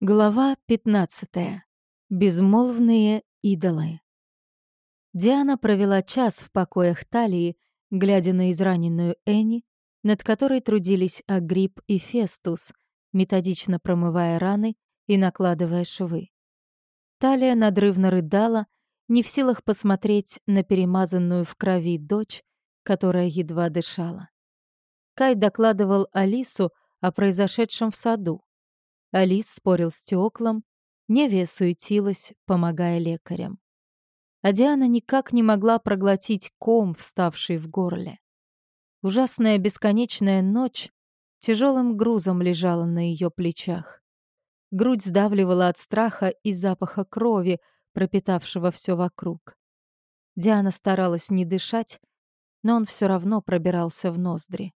Глава 15. Безмолвные идолы. Диана провела час в покоях Талии, глядя на израненную Энни, над которой трудились Агрип и Фестус, методично промывая раны и накладывая швы. Талия надрывно рыдала, не в силах посмотреть на перемазанную в крови дочь, которая едва дышала. Кай докладывал Алису о произошедшем в саду. Алис спорил с Теоклом, Невия суетилась, помогая лекарям. А Диана никак не могла проглотить ком, вставший в горле. Ужасная бесконечная ночь тяжелым грузом лежала на ее плечах. Грудь сдавливала от страха и запаха крови, пропитавшего все вокруг. Диана старалась не дышать, но он все равно пробирался в ноздри.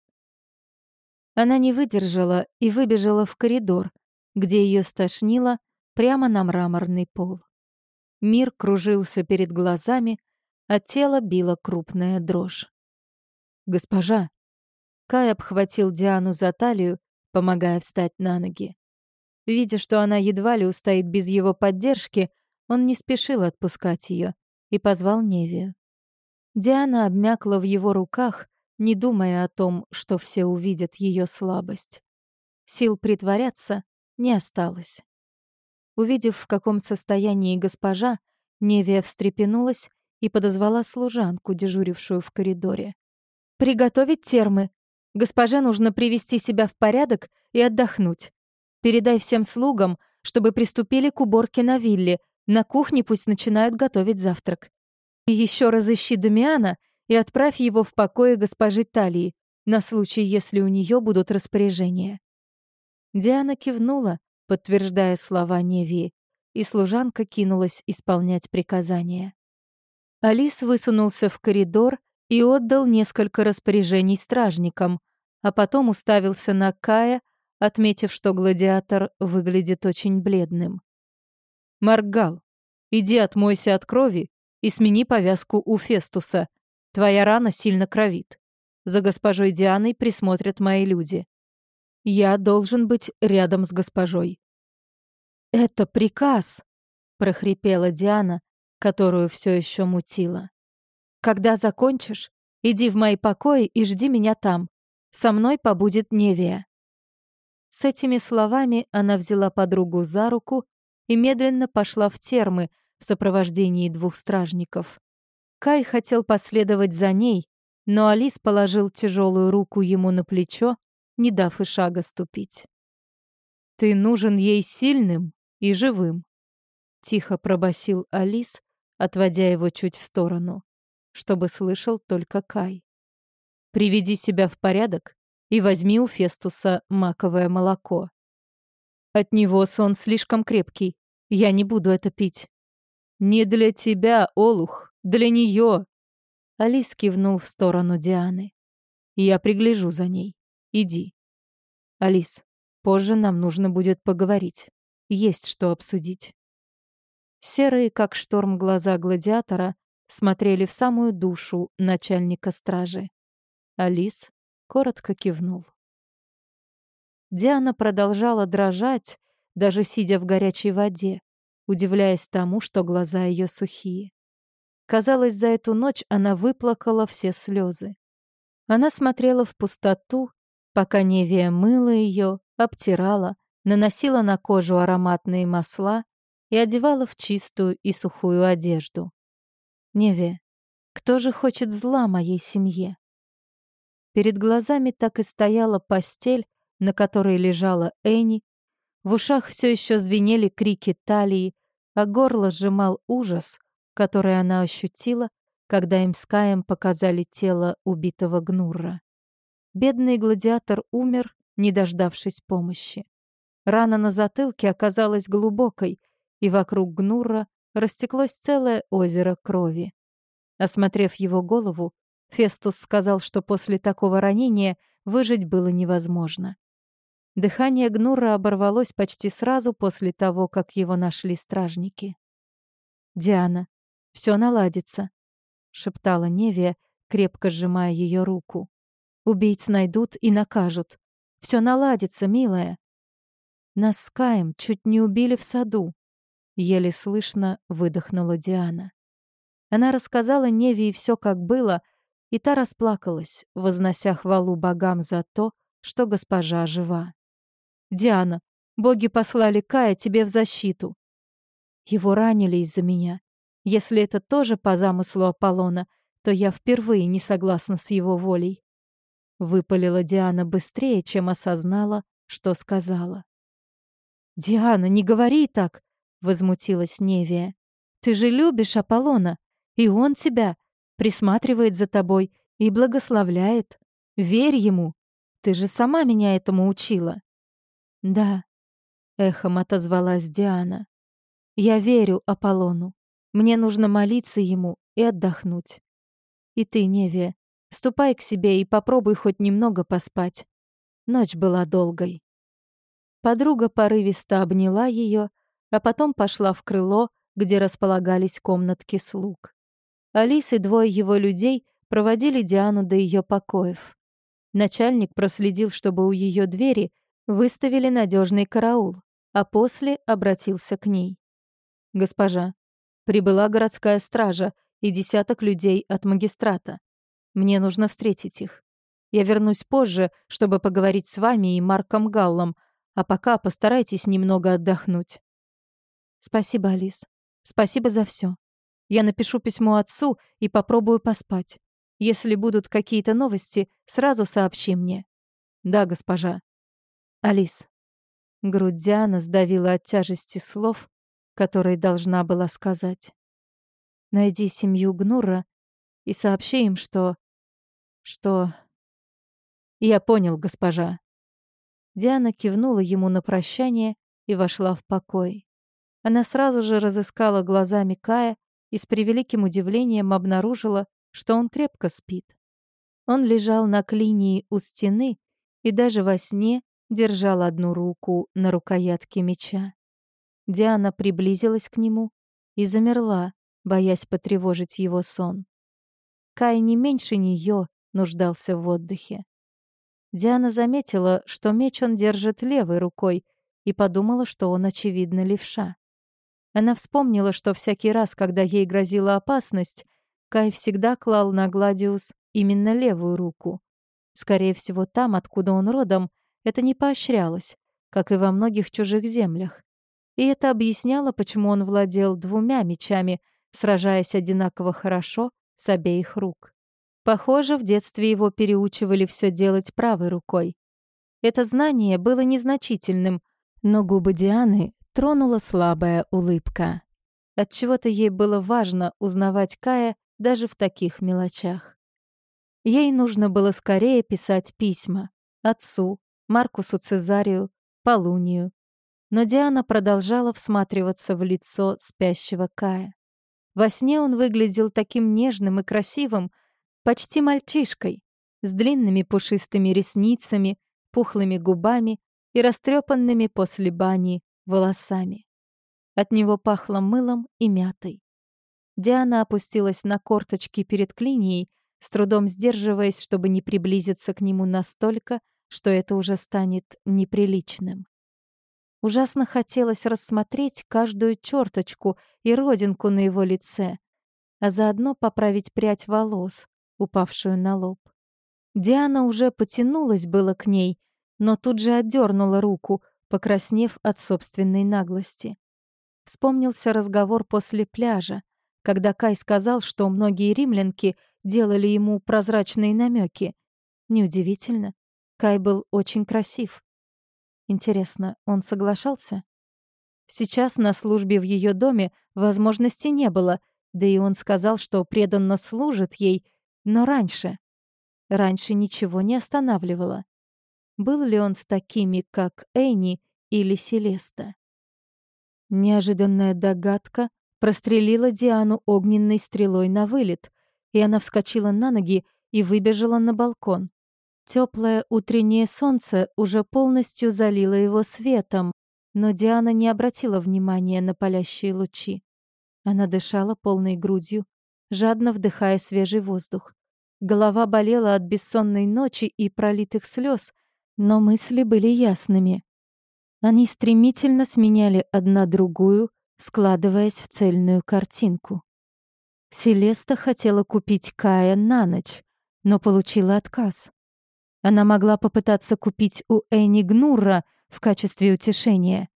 Она не выдержала и выбежала в коридор, где ее стошнило прямо на мраморный пол. Мир кружился перед глазами, а тело било крупная дрожь. «Госпожа!» Кай обхватил Диану за талию, помогая встать на ноги. Видя, что она едва ли устоит без его поддержки, он не спешил отпускать ее и позвал Невию. Диана обмякла в его руках, не думая о том, что все увидят ее слабость. Сил притворяться не осталось. Увидев, в каком состоянии госпожа, Невия встрепенулась и подозвала служанку, дежурившую в коридоре. «Приготовить термы. Госпоже нужно привести себя в порядок и отдохнуть. Передай всем слугам, чтобы приступили к уборке на вилле, на кухне пусть начинают готовить завтрак. И еще разыщи Дамиана и отправь его в покое госпожи Талии, на случай, если у нее будут распоряжения. Диана кивнула, подтверждая слова Неви, и служанка кинулась исполнять приказания. Алис высунулся в коридор и отдал несколько распоряжений стражникам, а потом уставился на Кая, отметив, что гладиатор выглядит очень бледным. «Маргал, иди отмойся от крови и смени повязку у Фестуса. Твоя рана сильно кровит. За госпожой Дианой присмотрят мои люди. Я должен быть рядом с госпожой. «Это приказ!» — прохрипела Диана, которую все еще мутила. «Когда закончишь, иди в мои покои и жди меня там. Со мной побудет Невия». С этими словами она взяла подругу за руку и медленно пошла в термы в сопровождении двух стражников. Кай хотел последовать за ней, но Алис положил тяжелую руку ему на плечо не дав и шага ступить. «Ты нужен ей сильным и живым», — тихо пробасил Алис, отводя его чуть в сторону, чтобы слышал только Кай. «Приведи себя в порядок и возьми у Фестуса маковое молоко. От него сон слишком крепкий, я не буду это пить». «Не для тебя, Олух, для нее!» Алис кивнул в сторону Дианы. «Я пригляжу за ней. Иди. Алис, позже нам нужно будет поговорить. Есть что обсудить. Серые, как шторм, глаза гладиатора смотрели в самую душу начальника стражи. Алис коротко кивнул. Диана продолжала дрожать, даже сидя в горячей воде, удивляясь тому, что глаза ее сухие. Казалось, за эту ночь она выплакала все слезы. Она смотрела в пустоту пока Невия мыла ее, обтирала, наносила на кожу ароматные масла и одевала в чистую и сухую одежду. Невия, кто же хочет зла моей семье? Перед глазами так и стояла постель, на которой лежала Энни, в ушах все еще звенели крики талии, а горло сжимал ужас, который она ощутила, когда им с Каем показали тело убитого Гнурра. Бедный гладиатор умер, не дождавшись помощи. Рана на затылке оказалась глубокой, и вокруг Гнурра растеклось целое озеро крови. Осмотрев его голову, Фестус сказал, что после такого ранения выжить было невозможно. Дыхание Гнура оборвалось почти сразу после того, как его нашли стражники. «Диана, все наладится», — шептала Невия, крепко сжимая ее руку. Убийц найдут и накажут. Все наладится, милая. Нас с Каем чуть не убили в саду. Еле слышно выдохнула Диана. Она рассказала Невии все, как было, и та расплакалась, вознося хвалу богам за то, что госпожа жива. «Диана, боги послали Кая тебе в защиту. Его ранили из-за меня. Если это тоже по замыслу Аполлона, то я впервые не согласна с его волей». Выпалила Диана быстрее, чем осознала, что сказала. «Диана, не говори так!» — возмутилась Невия. «Ты же любишь Аполлона, и он тебя присматривает за тобой и благословляет. Верь ему. Ты же сама меня этому учила». «Да», — эхом отозвалась Диана. «Я верю Аполлону. Мне нужно молиться ему и отдохнуть. И ты, Невия, ступай к себе и попробуй хоть немного поспать. Ночь была долгой». Подруга порывисто обняла ее, а потом пошла в крыло, где располагались комнатки слуг. Алис и двое его людей проводили Диану до ее покоев. Начальник проследил, чтобы у ее двери выставили надежный караул, а после обратился к ней. «Госпожа, прибыла городская стража и десяток людей от магистрата. Мне нужно встретить их. Я вернусь позже, чтобы поговорить с вами и Марком Галлом, а пока постарайтесь немного отдохнуть. Спасибо, Алис. Спасибо за все. Я напишу письмо отцу и попробую поспать. Если будут какие-то новости, сразу сообщи мне. Да, госпожа. Алис. Грудь Диана сдавила от тяжести слов, которые должна была сказать. Найди семью Гнура и сообщи им, что... что... Я понял, госпожа. Диана кивнула ему на прощание и вошла в покой. Она сразу же разыскала глазами Кая и с превеликим удивлением обнаружила, что он крепко спит. Он лежал на клинии у стены и даже во сне держал одну руку на рукоятке меча. Диана приблизилась к нему и замерла, боясь потревожить его сон. Кай не меньше нее нуждался в отдыхе. Диана заметила, что меч он держит левой рукой, и подумала, что он, очевидно, левша. Она вспомнила, что всякий раз, когда ей грозила опасность, Кай всегда клал на Гладиус именно левую руку. Скорее всего, там, откуда он родом, это не поощрялось, как и во многих чужих землях. И это объясняло, почему он владел двумя мечами, сражаясь одинаково хорошо с обеих рук. Похоже, в детстве его переучивали все делать правой рукой. Это знание было незначительным, но губы Дианы тронула слабая улыбка. Отчего-то ей было важно узнавать Кая даже в таких мелочах. Ей нужно было скорее писать письма отцу, Маркусу Цезарию, Полунию. Но Диана продолжала всматриваться в лицо спящего Кая. Во сне он выглядел таким нежным и красивым, Почти мальчишкой, с длинными пушистыми ресницами, пухлыми губами и растрепанными после бани волосами. От него пахло мылом и мятой. Диана опустилась на корточки перед клинией, с трудом сдерживаясь, чтобы не приблизиться к нему настолько, что это уже станет неприличным. Ужасно хотелось рассмотреть каждую черточку и родинку на его лице, а заодно поправить прядь волос, упавшую на лоб. Диана уже потянулась было к ней, но тут же отдернула руку, покраснев от собственной наглости. Вспомнился разговор после пляжа, когда Кай сказал, что многие римлянки делали ему прозрачные намеки. Неудивительно. Кай был очень красив. Интересно, он соглашался? Сейчас на службе в ее доме возможности не было, да и он сказал, что преданно служит ей но раньше... Раньше ничего не останавливало. Был ли он с такими, как Эйни или Селеста? Неожиданная догадка прострелила Диану огненной стрелой на вылет, и она вскочила на ноги и выбежала на балкон. Теплое утреннее солнце уже полностью залило его светом, но Диана не обратила внимания на палящие лучи. Она дышала полной грудью, жадно вдыхая свежий воздух. Голова болела от бессонной ночи и пролитых слез, но мысли были ясными. Они стремительно сменяли одна другую, складываясь в цельную картинку. Селеста хотела купить Кая на ночь, но получила отказ. Она могла попытаться купить у Энни Гнурра в качестве утешения.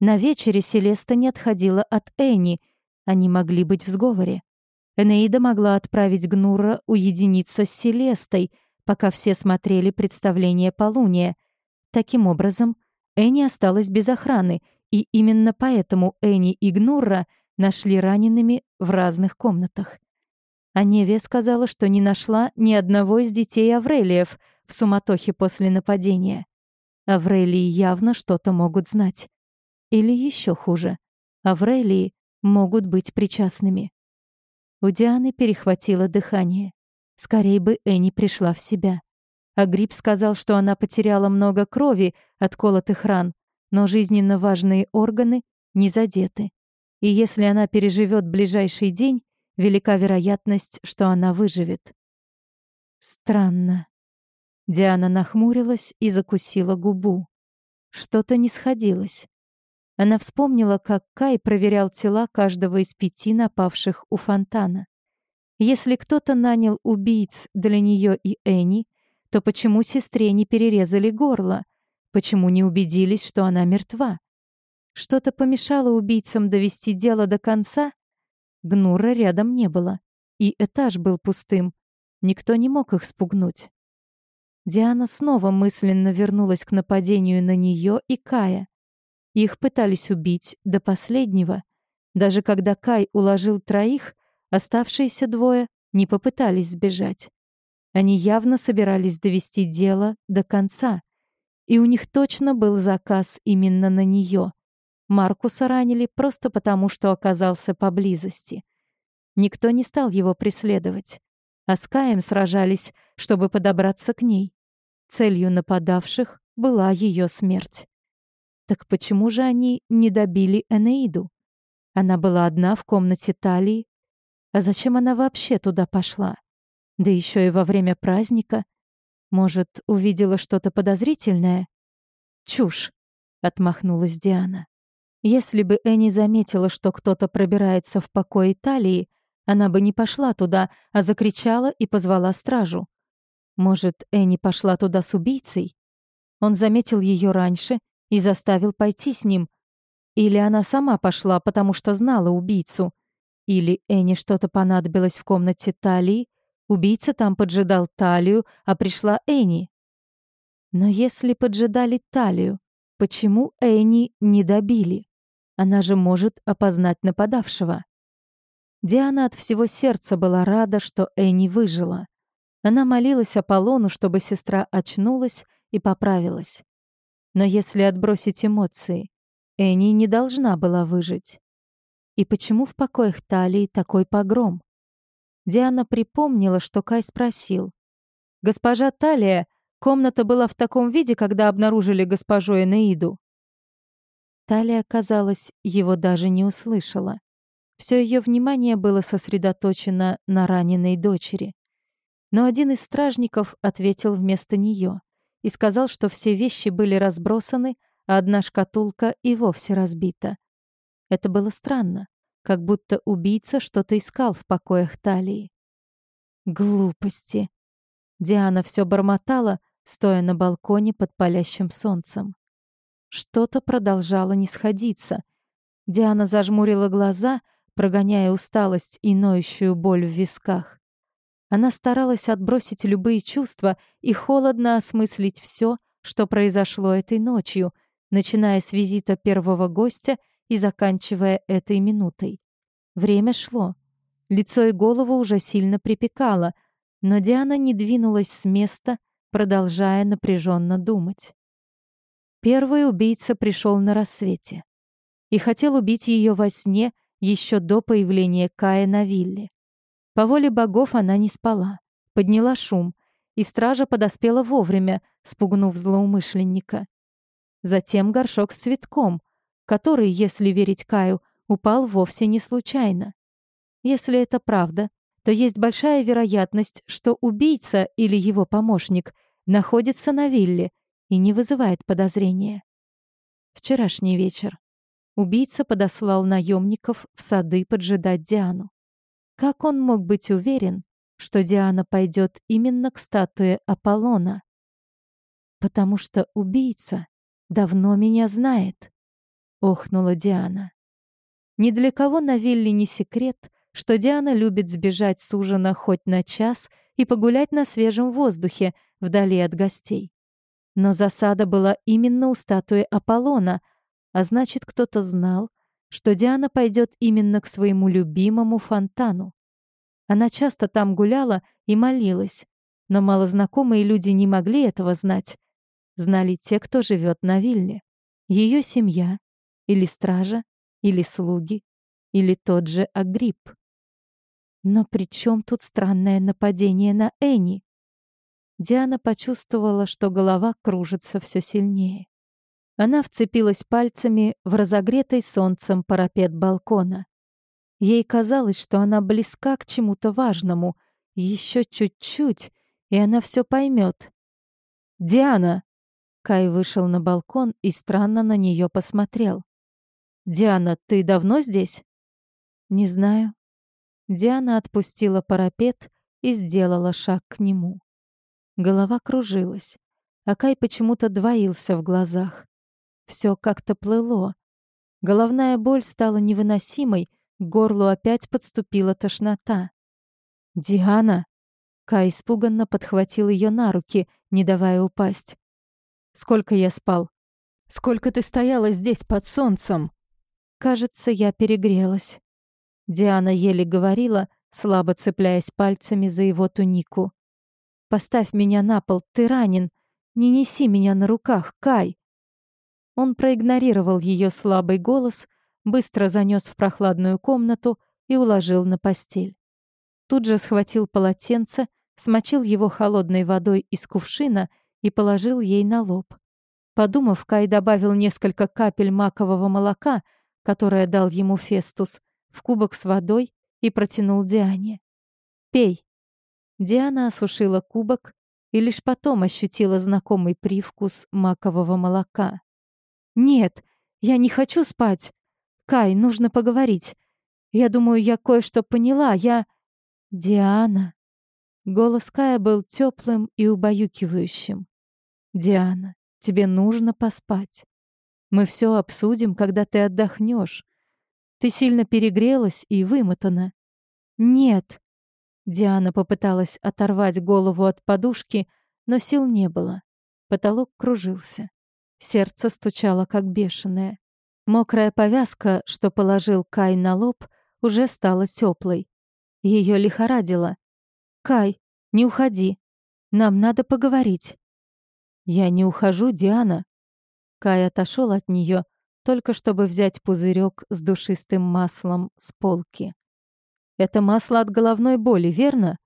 На вечере Селеста не отходила от Энни, они могли быть в сговоре. Энеида могла отправить Гнурра уединиться с Селестой, пока все смотрели представление полуния. Таким образом, Энни осталась без охраны, и именно поэтому Энни и Гнурра нашли ранеными в разных комнатах. А Невия сказала, что не нашла ни одного из детей Аврелиев в суматохе после нападения. Аврелии явно что-то могут знать. Или еще хуже, Аврелии могут быть причастными. У Дианы перехватило дыхание. Скорей бы Энни пришла в себя. А Гриб сказал, что она потеряла много крови от колотых ран, но жизненно важные органы не задеты. И если она переживет ближайший день, велика вероятность, что она выживет. Странно. Диана нахмурилась и закусила губу. Что-то не сходилось. Она вспомнила, как Кай проверял тела каждого из пяти напавших у фонтана. Если кто-то нанял убийц для нее и Энни, то почему сестре не перерезали горло? Почему не убедились, что она мертва? Что-то помешало убийцам довести дело до конца? Гнура рядом не было, и этаж был пустым. Никто не мог их спугнуть. Диана снова мысленно вернулась к нападению на нее и Кая. Их пытались убить до последнего. Даже когда Кай уложил троих, оставшиеся двое не попытались сбежать. Они явно собирались довести дело до конца. И у них точно был заказ именно на нее. Маркуса ранили просто потому, что оказался поблизости. Никто не стал его преследовать. А с Каем сражались, чтобы подобраться к ней. Целью нападавших была ее смерть. Так почему же они не добили Энеиду? Она была одна в комнате Талии. А зачем она вообще туда пошла? Да еще и во время праздника. Может, увидела что-то подозрительное? Чушь, отмахнулась Диана. Если бы Энни заметила, что кто-то пробирается в покой Италии, она бы не пошла туда, а закричала и позвала стражу. Может, Энни пошла туда с убийцей? Он заметил ее раньше и заставил пойти с ним. Или она сама пошла, потому что знала убийцу. Или Энни что-то понадобилось в комнате Талии, Убийца там поджидал Талию, а пришла Энни. Но если поджидали Талию, почему Энни не добили? Она же может опознать нападавшего. Диана от всего сердца была рада, что Энни выжила. Она молилась Аполлону, чтобы сестра очнулась и поправилась. Но если отбросить эмоции, Энни не должна была выжить. И почему в покоях Талии такой погром? Диана припомнила, что Кай спросил. «Госпожа Талия, комната была в таком виде, когда обнаружили госпожу Энеиду?» Талия, казалось, его даже не услышала. Все ее внимание было сосредоточено на раненой дочери. Но один из стражников ответил вместо нее и сказал, что все вещи были разбросаны, а одна шкатулка и вовсе разбита. Это было странно как будто убийца что-то искал в покоях Талии. Глупости. Диана все бормотала, стоя на балконе под палящим солнцем. Что-то продолжало не сходиться. Диана зажмурила глаза, прогоняя усталость и ноющую боль в висках. Она старалась отбросить любые чувства и холодно осмыслить все, что произошло этой ночью, начиная с визита первого гостя и заканчивая этой минутой. Время шло. Лицо и голову уже сильно припекало, но Диана не двинулась с места, продолжая напряженно думать. Первый убийца пришел на рассвете и хотел убить ее во сне еще до появления Кая на вилле. По воле богов она не спала, подняла шум, и стража подоспела вовремя, спугнув злоумышленника. Затем горшок с цветком, который, если верить Каю, упал вовсе не случайно. Если это правда, то есть большая вероятность, что убийца или его помощник находится на вилле и не вызывает подозрения. Вчерашний вечер. Убийца подослал наемников в сады поджидать Диану. Как он мог быть уверен, что Диана пойдет именно к статуе Аполлона? «Потому что убийца давно меня знает», — охнула Диана. Ни для кого на вилле не секрет, что Диана любит сбежать с ужина хоть на час и погулять на свежем воздухе вдали от гостей. Но засада была именно у статуи Аполлона, а значит, кто-то знал, что Диана пойдет именно к своему любимому фонтану. Она часто там гуляла и молилась, но малознакомые люди не могли этого знать. Знали те, кто живет на вилле. Ее семья, или стража, или слуги, или тот же Агрипп. Но при чем тут странное нападение на Энни? Диана почувствовала, что голова кружится все сильнее. Она вцепилась пальцами в разогретый солнцем парапет балкона. Ей казалось, что она близка к чему-то важному. Еще чуть-чуть, и она все поймет. «Диана!» Кай вышел на балкон и странно на нее посмотрел. «Диана, ты давно здесь?» «Не знаю». Диана отпустила парапет и сделала шаг к нему. Голова кружилась, а Кай почему-то двоился в глазах. Все как-то плыло. Головная боль стала невыносимой, к горлу опять подступила тошнота. «Диана!» Кай испуганно подхватил ее на руки, не давая упасть. «Сколько я спал? Сколько ты стояла здесь под солнцем?» Кажется, я перегрелась. Диана еле говорила, слабо цепляясь пальцами за его тунику. «Поставь меня на пол, ты ранен. Не неси меня на руках, Кай!» Он проигнорировал ее слабый голос, быстро занес в прохладную комнату и уложил на постель. Тут же схватил полотенце, смочил его холодной водой из кувшина и положил ей на лоб. Подумав, Кай добавил несколько капель макового молока, которое дал ему Фестус, в кубок с водой и протянул Диане. «Пей». Диана осушила кубок и лишь потом ощутила знакомый привкус макового молока. «Нет, я не хочу спать. Кай, нужно поговорить. Я думаю, я кое-что поняла. Я...» «Диана...» Голос Кая был теплым и убаюкивающим. «Диана, тебе нужно поспать. Мы все обсудим, когда ты отдохнешь. Ты сильно перегрелась и вымотана». «Нет». Диана попыталась оторвать голову от подушки, но сил не было. Потолок кружился. Сердце стучало как бешеное. Мокрая повязка, что положил Кай на лоб, уже стала теплой. Ее лихорадило. «Кай, не уходи. Нам надо поговорить». «Я не ухожу, Диана». Кай отошел от нее, только чтобы взять пузырек с душистым маслом с полки. «Это масло от головной боли, верно?»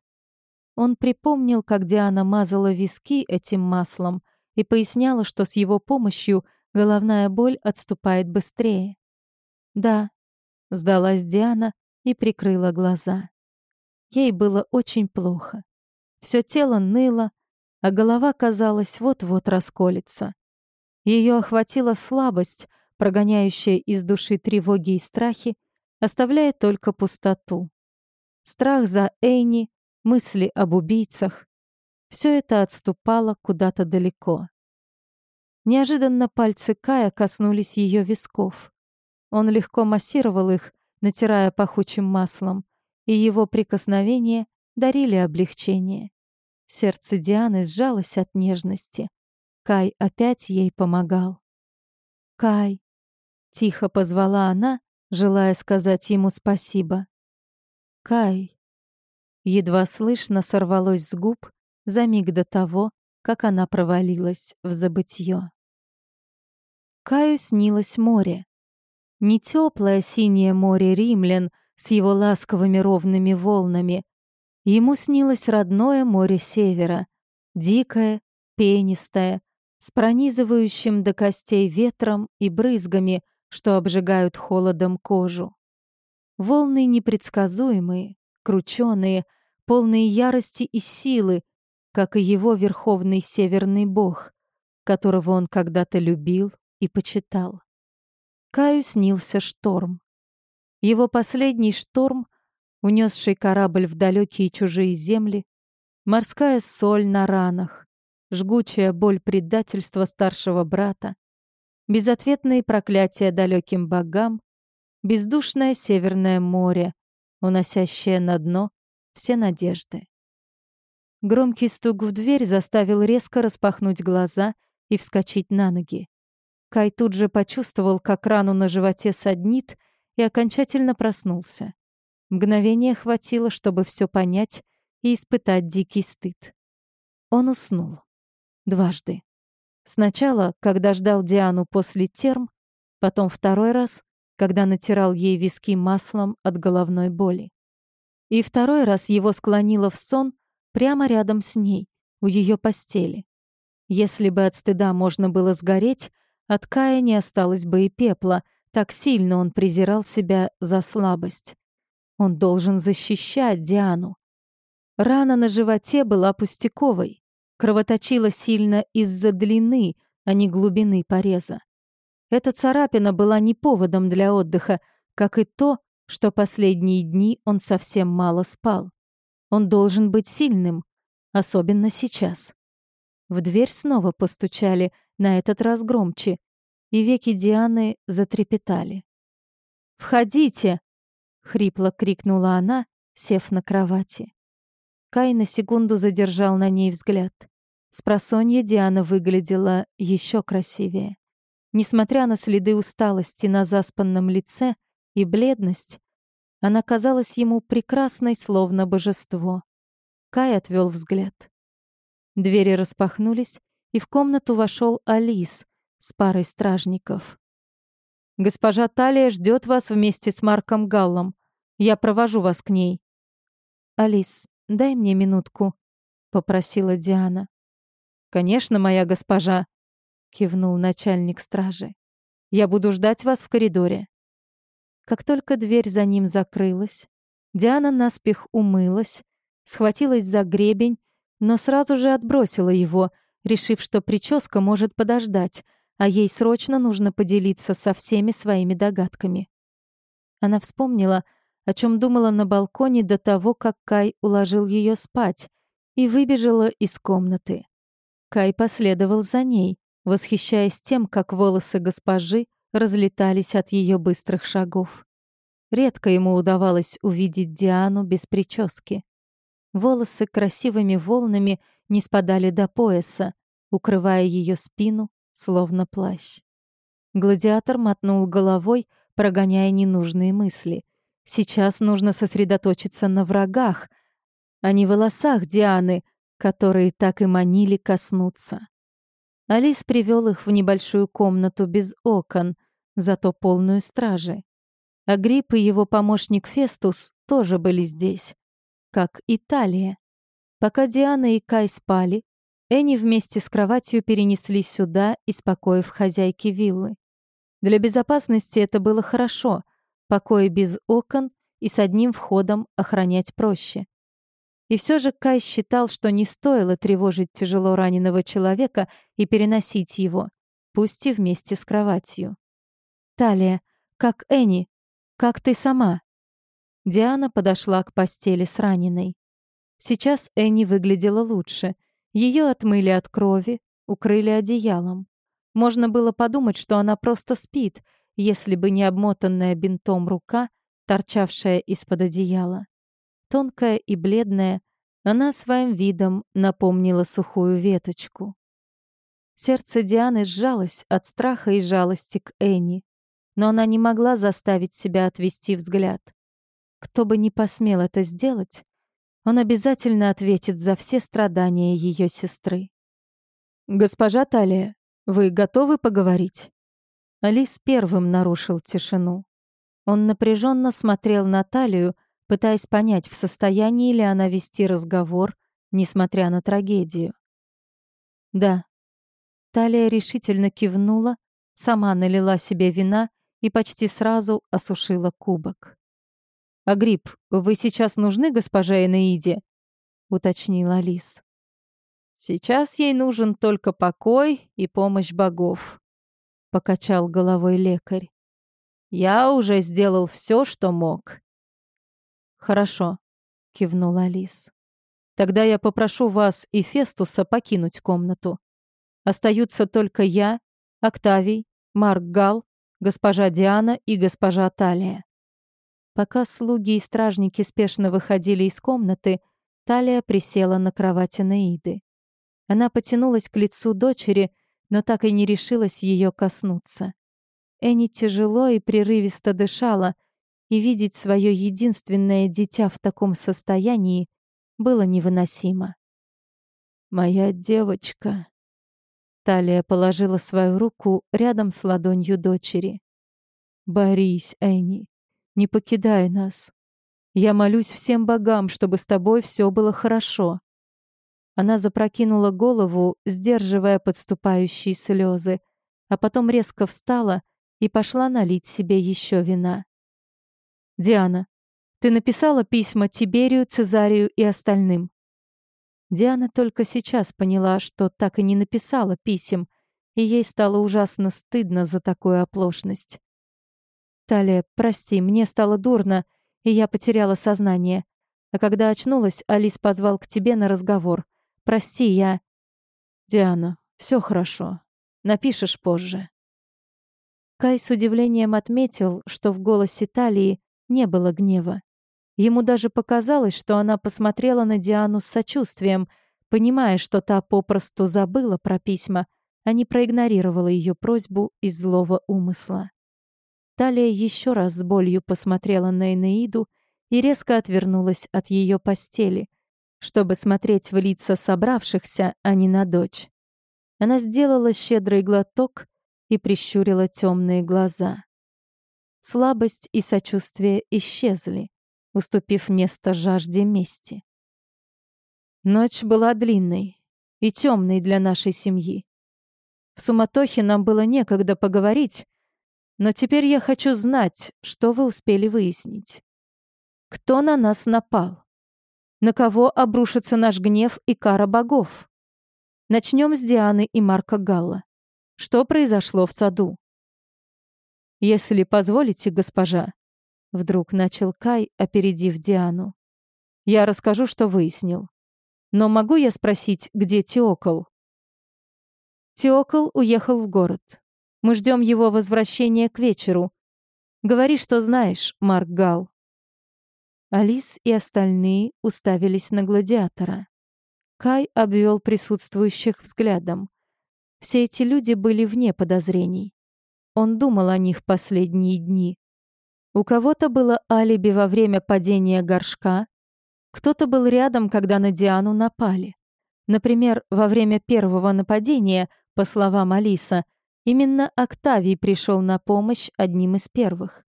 Он припомнил, как Диана мазала виски этим маслом, и поясняла, что с его помощью головная боль отступает быстрее. «Да», — сдалась Диана и прикрыла глаза. Ей было очень плохо. Все тело ныло, а голова, казалось, вот-вот расколется. Ее охватила слабость, прогоняющая из души тревоги и страхи, оставляя только пустоту. Страх за Эйни, мысли об убийцах, все это отступало куда-то далеко. Неожиданно пальцы Кая коснулись ее висков. Он легко массировал их, натирая пахучим маслом, и его прикосновения дарили облегчение. Сердце Дианы сжалось от нежности. Кай опять ей помогал. «Кай!» — тихо позвала она, желая сказать ему спасибо. «Кай!» Едва слышно сорвалось с губ, за миг до того, как она провалилась в забытье. Каю снилось море. Не теплое синее море римлян с его ласковыми ровными волнами. Ему снилось родное море севера, дикое, пенистое, с пронизывающим до костей ветром и брызгами, что обжигают холодом кожу. Волны непредсказуемые, крученые, полные ярости и силы, как и его верховный северный бог, которого он когда-то любил и почитал. Каю снился шторм. Его последний шторм, унесший корабль в далекие чужие земли, морская соль на ранах, жгучая боль предательства старшего брата, безответные проклятия далеким богам, бездушное Северное море, уносящее на дно все надежды. Громкий стук в дверь заставил резко распахнуть глаза и вскочить на ноги. Кай тут же почувствовал, как рану на животе саднит, и окончательно проснулся. Мгновение хватило, чтобы все понять и испытать дикий стыд. Он уснул. Дважды. Сначала, когда ждал Диану после терм, потом второй раз, когда натирал ей виски маслом от головной боли. И второй раз его склонило в сон прямо рядом с ней, у ее постели. Если бы от стыда можно было сгореть, от Кая не осталось бы и пепла, так сильно он презирал себя за слабость. Он должен защищать Диану. Рана на животе была пустяковой кровоточила сильно из-за длины, а не глубины пореза. Эта царапина была не поводом для отдыха, как и то, что последние дни он совсем мало спал. Он должен быть сильным, особенно сейчас. В дверь снова постучали, на этот раз громче, и веки Дианы затрепетали. «Входите!» — хрипло крикнула она, сев на кровати. Кай на секунду задержал на ней взгляд. С просонья Диана выглядела еще красивее. Несмотря на следы усталости на заспанном лице и бледность, она казалась ему прекрасной, словно божество. Кай отвел взгляд. Двери распахнулись, и в комнату вошел Алис с парой стражников. «Госпожа Талия ждет вас вместе с Марком Галлом. Я провожу вас к ней». «Алис, дай мне минутку», — попросила Диана. «Конечно, моя госпожа», — кивнул начальник стражи. «Я буду ждать вас в коридоре». Как только дверь за ним закрылась, Диана наспех умылась, схватилась за гребень, но сразу же отбросила его, решив, что прическа может подождать, а ей срочно нужно поделиться со всеми своими догадками. Она вспомнила, о чем думала на балконе до того, как Кай уложил ее спать, и выбежала из комнаты. Кай последовал за ней, восхищаясь тем, как волосы госпожи разлетались от ее быстрых шагов. Редко ему удавалось увидеть Диану без прически. Волосы красивыми волнами не спадали до пояса, укрывая ее спину, словно плащ. Гладиатор мотнул головой, прогоняя ненужные мысли. Сейчас нужно сосредоточиться на врагах, а не волосах Дианы, которые так и манили коснуться. Алис привел их в небольшую комнату без окон, зато полную стражи. Агрипп и его помощник Фестус тоже были здесь, как Италия. Пока Диана и Кай спали, Энни вместе с кроватью перенесли сюда, из покоев хозяйки виллы. Для безопасности это было хорошо. Покои без окон и с одним входом охранять проще. И все же Кай считал, что не стоило тревожить тяжело раненого человека и переносить его, пусть и вместе с кроватью. «Талия, как Энни, как ты сама?» Диана подошла к постели с раненой. Сейчас Энни выглядела лучше. Ее отмыли от крови, укрыли одеялом. Можно было подумать, что она просто спит, если бы не обмотанная бинтом рука, торчавшая из-под одеяла. Тонкая и бледная, она своим видом напомнила сухую веточку. Сердце Дианы сжалось от страха и жалости к Энни, но она не могла заставить себя отвести взгляд. Кто бы ни посмел это сделать, он обязательно ответит за все страдания ее сестры. «Госпожа Талия, вы готовы поговорить?» Алис первым нарушил тишину. Он напряженно смотрел на Талию, пытаясь понять, в состоянии ли она вести разговор, несмотря на трагедию. «Да». Талия решительно кивнула, сама налила себе вина и почти сразу осушила кубок. «Агрипп, вы сейчас нужны госпоже Энеиде?» — уточнила Алис. «Сейчас ей нужен только покой и помощь богов», покачал головой лекарь. «Я уже сделал все, что мог». «Хорошо», — кивнула Алис. «Тогда я попрошу вас и Фестуса покинуть комнату. Остаются только я, Октавий, Марк Гал, госпожа Диана и госпожа Талия». Пока слуги и стражники спешно выходили из комнаты, Талия присела на кровати Наиды. Она потянулась к лицу дочери, но так и не решилась ее коснуться. Энни тяжело и прерывисто дышала, и видеть свое единственное дитя в таком состоянии было невыносимо. «Моя девочка...» Талия положила свою руку рядом с ладонью дочери. «Борись, Энни, не покидай нас. Я молюсь всем богам, чтобы с тобой все было хорошо. Она запрокинула голову, сдерживая подступающие слезы, а потом резко встала и пошла налить себе еще вина. «Диана, ты написала письма Тиберию, Цезарию и остальным?» Диана только сейчас поняла, что так и не написала писем, и ей стало ужасно стыдно за такую оплошность. «Талия, прости, мне стало дурно, и я потеряла сознание. А когда очнулась, Алис позвал к тебе на разговор. Прости, я...» «Диана, все хорошо. Напишешь позже». Кай с удивлением отметил, что в голосе Талии не было гнева. Ему даже показалось, что она посмотрела на Диану с сочувствием, понимая, что та попросту забыла про письма, а не проигнорировала ее просьбу из злого умысла. Талия еще раз с болью посмотрела на Энеиду и резко отвернулась от ее постели, чтобы смотреть в лица собравшихся, а не на дочь. Она сделала щедрый глоток и прищурила темные глаза. Слабость и сочувствие исчезли, уступив место жажде мести. Ночь была длинной и темной для нашей семьи. В суматохе нам было некогда поговорить, но теперь я хочу знать, что вы успели выяснить. Кто на нас напал? на кого обрушится наш гнев и кара богов. Начнем с Дианы и Марка Галла. Что произошло в саду? «Если позволите, госпожа», — вдруг начал Кай, опередив Диану. «Я расскажу, что выяснил. Но могу я спросить, где Теокол?» Теокол уехал в город. Мы ждем его возвращения к вечеру. Говори, что знаешь, Марк Гал. Алис и остальные уставились на гладиатора. Кай обвел присутствующих взглядом. Все эти люди были вне подозрений. Он думал о них последние дни. У кого-то было алиби во время падения горшка, кто-то был рядом, когда на Диану напали. Например, во время первого нападения, по словам Алиса, именно Октавий пришел на помощь одним из первых.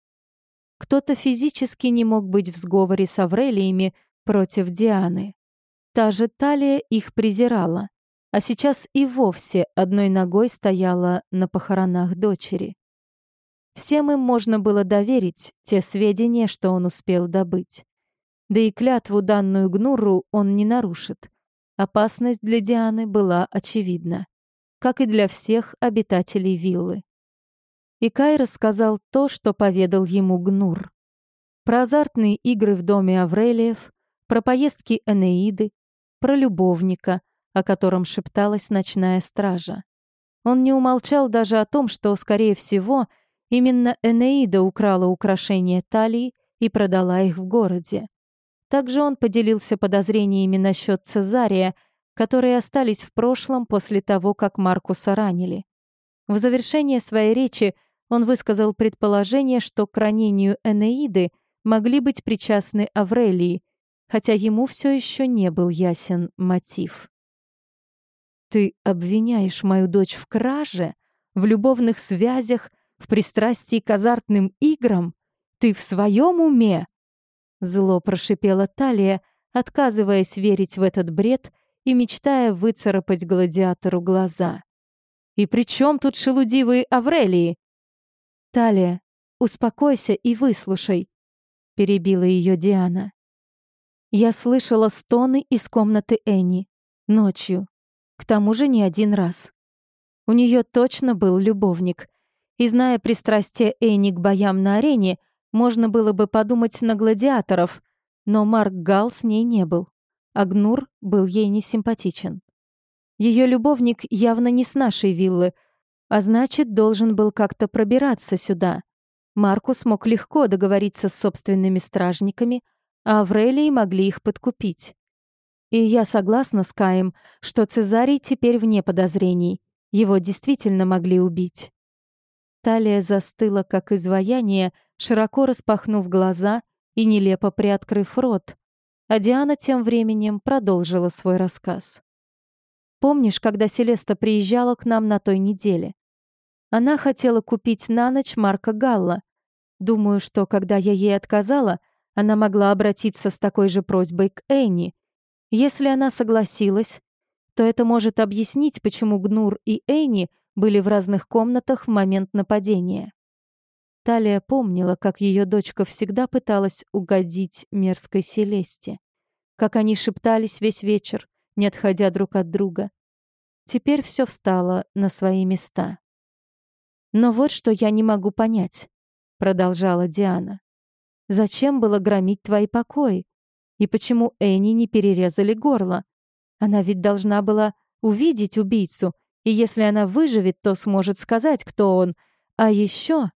Кто-то физически не мог быть в сговоре с Аврелиями против Дианы. Та же Талия их презирала, а сейчас и вовсе одной ногой стояла на похоронах дочери. Всем им можно было доверить те сведения, что он успел добыть. Да и клятву, данную Гнуру, он не нарушит. Опасность для Дианы была очевидна, как и для всех обитателей виллы. И Кай рассказал то, что поведал ему Гнур. Про азартные игры в доме Аврелиев, про поездки Энеиды, про любовника, о котором шепталась ночная стража. Он не умолчал даже о том, что, скорее всего, именно Энеида украла украшения талии и продала их в городе. Также он поделился подозрениями насчет Цезария, которые остались в прошлом после того, как Маркуса ранили. В завершение своей речи он высказал предположение, что к ранению Энеиды могли быть причастны Аврелии, хотя ему все еще не был ясен мотив. «Ты обвиняешь мою дочь в краже, в любовных связях, в пристрастии к азартным играм? Ты в своем уме?» Зло прошипела Талия, отказываясь верить в этот бред и мечтая выцарапать гладиатору глаза. «И при чем тут шелудивые Аврелии? «Талия, успокойся и выслушай», — перебила ее Диана. Я слышала стоны из комнаты Энни. Ночью. К тому же не один раз. У нее точно был любовник. И зная пристрастие Эйни к боям на арене, можно было бы подумать на гладиаторов, но Марк Гал с ней не был. Агнур был ей не симпатичен. Ее любовник явно не с нашей виллы, а значит, должен был как-то пробираться сюда. Маркус мог легко договориться с собственными стражниками, а Аврелии могли их подкупить. И я согласна с Каем, что Цезарий теперь вне подозрений. Его действительно могли убить. Талия застыла, как изваяние, широко распахнув глаза и нелепо приоткрыв рот, а Диана тем временем продолжила свой рассказ. «Помнишь, когда Селеста приезжала к нам на той неделе? Она хотела купить на ночь Марка Галла. Думаю, что когда я ей отказала, она могла обратиться с такой же просьбой к Энни. Если она согласилась, то это может объяснить, почему Гнур и Энни были в разных комнатах в момент нападения. Талия помнила, как ее дочка всегда пыталась угодить мерзкой Селесте. Как они шептались весь вечер, не отходя друг от друга. Теперь все встало на свои места. «Но вот что я не могу понять», — продолжала Диана. «Зачем было громить твои покои? И почему Энни не перерезали горло? Она ведь должна была увидеть убийцу, и если она выживет, то сможет сказать, кто он. А еще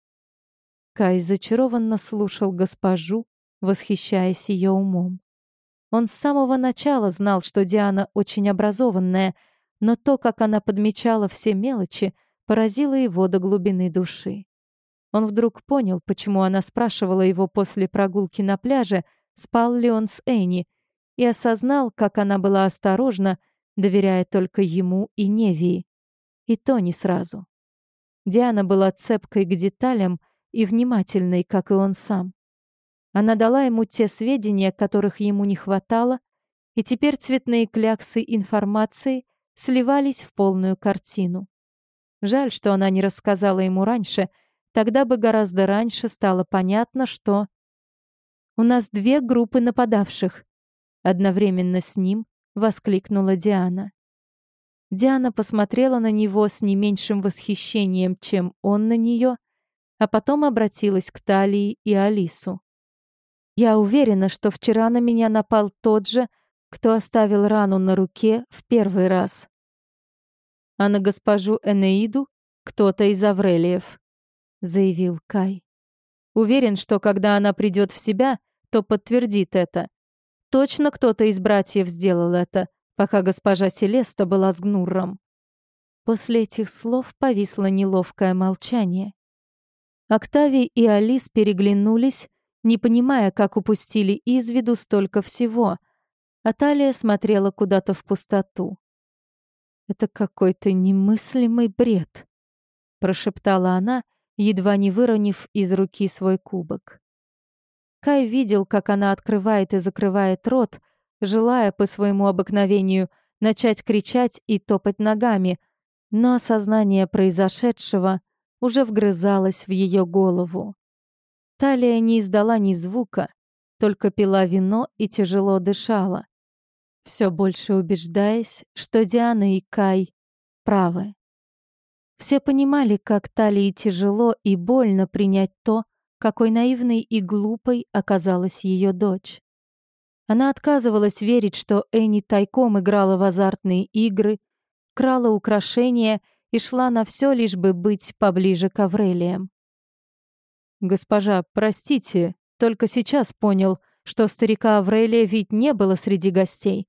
Кай зачарованно слушал госпожу, восхищаясь ее умом. Он с самого начала знал, что Диана очень образованная, но то, как она подмечала все мелочи, поразило его до глубины души. Он вдруг понял, почему она спрашивала его после прогулки на пляже, спал ли он с Энни, и осознал, как она была осторожна, доверяя только ему и Невии. И то не сразу. Диана была цепкой к деталям, и внимательной, как и он сам. Она дала ему те сведения, которых ему не хватало, и теперь цветные кляксы информации сливались в полную картину. Жаль, что она не рассказала ему раньше, тогда бы гораздо раньше стало понятно, что... «У нас две группы нападавших», — одновременно с ним воскликнула Диана. Диана посмотрела на него с не меньшим восхищением, чем он на нее, а потом обратилась к Талии и Алису. «Я уверена, что вчера на меня напал тот же, кто оставил рану на руке в первый раз. А на госпожу Энеиду кто-то из Аврелиев», — заявил Кай. «Уверен, что когда она придет в себя, то подтвердит это. Точно кто-то из братьев сделал это, пока госпожа Селеста была с Гнурром». После этих слов повисло неловкое молчание. Октавий и Алис переглянулись, не понимая, как упустили из виду столько всего. Аталия смотрела куда-то в пустоту. «Это какой-то немыслимый бред», — прошептала она, едва не выронив из руки свой кубок. Кай видел, как она открывает и закрывает рот, желая по своему обыкновению начать кричать и топать ногами, но осознание произошедшего уже вгрызалась в ее голову. Талия не издала ни звука, только пила вино и тяжело дышала, все больше убеждаясь, что Диана и Кай правы. Все понимали, как Талии тяжело и больно принять то, какой наивной и глупой оказалась ее дочь. Она отказывалась верить, что Энни тайком играла в азартные игры, крала украшения и шла на все, лишь бы быть поближе к Аврелиям. «Госпожа, простите, только сейчас понял, что старика Аврелия ведь не было среди гостей.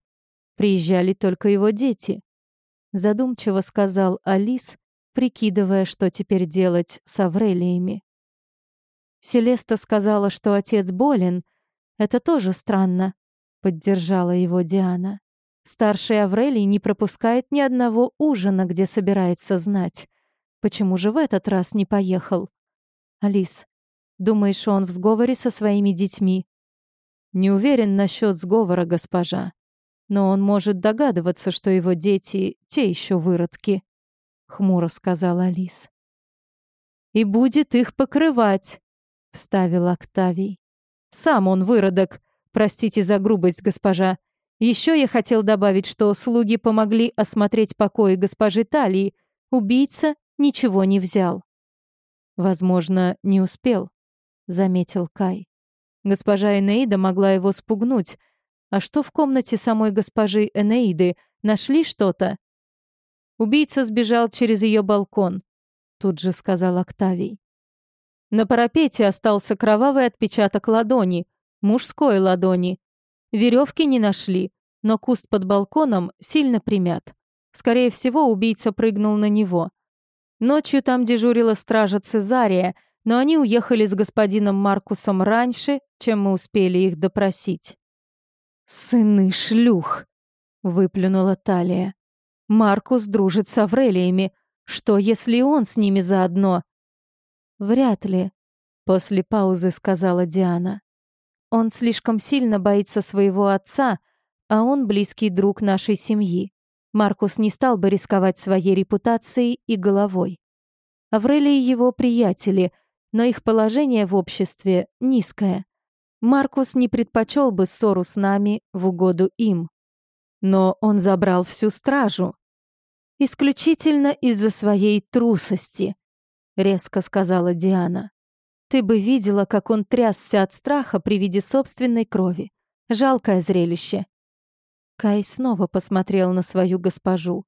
Приезжали только его дети», — задумчиво сказал Алис, прикидывая, что теперь делать с Аврелиями. Селеста сказала, что отец болен. Это тоже странно, — поддержала его Диана. Старший Аврелий не пропускает ни одного ужина, где собирается знать. Почему же в этот раз не поехал? Алис, думаешь, он в сговоре со своими детьми? Не уверен насчет сговора, госпожа. Но он может догадываться, что его дети — те еще выродки, — хмуро сказала Алис. «И будет их покрывать», — вставил Октавий. «Сам он выродок. Простите за грубость, госпожа. Еще я хотел добавить, что слуги помогли осмотреть покои госпожи Талии. Убийца ничего не взял. Возможно, не успел, заметил Кай. Госпожа Энеида могла его спугнуть. А что в комнате самой госпожи Энеиды? Нашли что-то? Убийца сбежал через ее балкон, тут же сказал Октавий. На парапете остался кровавый отпечаток ладони, мужской ладони. Веревки не нашли, но куст под балконом сильно примят. Скорее всего, убийца прыгнул на него. Ночью там дежурила стража Цезария, но они уехали с господином Маркусом раньше, чем мы успели их допросить. «Сыны шлюх!» — выплюнула Талия. «Маркус дружит с Аврелиями. Что, если он с ними заодно?» «Вряд ли», — после паузы сказала Диана. «Он слишком сильно боится своего отца, а он близкий друг нашей семьи. Маркус не стал бы рисковать своей репутацией и головой. Аврелий его приятели, но их положение в обществе низкое. Маркус не предпочел бы ссору с нами в угоду им. Но он забрал всю стражу. Исключительно из-за своей трусости, резко сказала Диана. Ты бы видела, как он трясся от страха при виде собственной крови. Жалкое зрелище. Кай снова посмотрел на свою госпожу.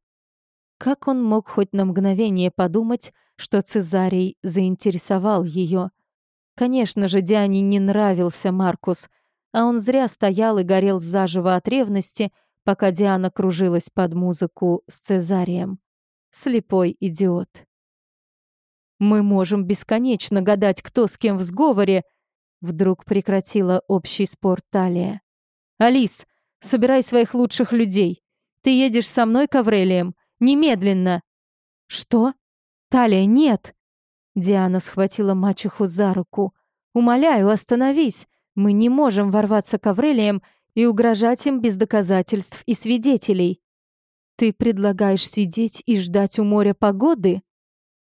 Как он мог хоть на мгновение подумать, что Цезарий заинтересовал ее? Конечно же, Диане не нравился Маркус, а он зря стоял и горел заживо от ревности, пока Диана кружилась под музыку с Цезарием. Слепой идиот. «Мы можем бесконечно гадать, кто с кем в сговоре», вдруг прекратила общий спор Талия. «Алис, Собирай своих лучших людей. Ты едешь со мной к Аврелиям. Немедленно!» «Что? Талия, нет!» Диана схватила мачеху за руку. «Умоляю, остановись. Мы не можем ворваться к Аврелиям и угрожать им без доказательств и свидетелей. Ты предлагаешь сидеть и ждать у моря погоды?»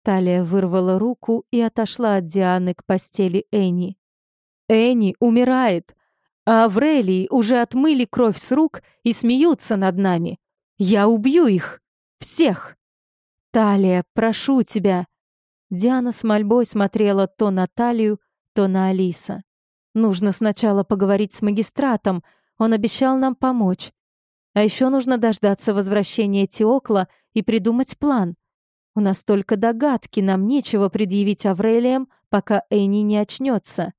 Талия вырвала руку и отошла от Дианы к постели Энни. «Энни умирает а Аврелии уже отмыли кровь с рук и смеются над нами. Я убью их. Всех. Талия, прошу тебя. Диана с мольбой смотрела то на Талию, то на Алиса. Нужно сначала поговорить с магистратом, он обещал нам помочь. А еще нужно дождаться возвращения Теокла и придумать план. У нас только догадки, нам нечего предъявить Аврелиям, пока Энни не очнется.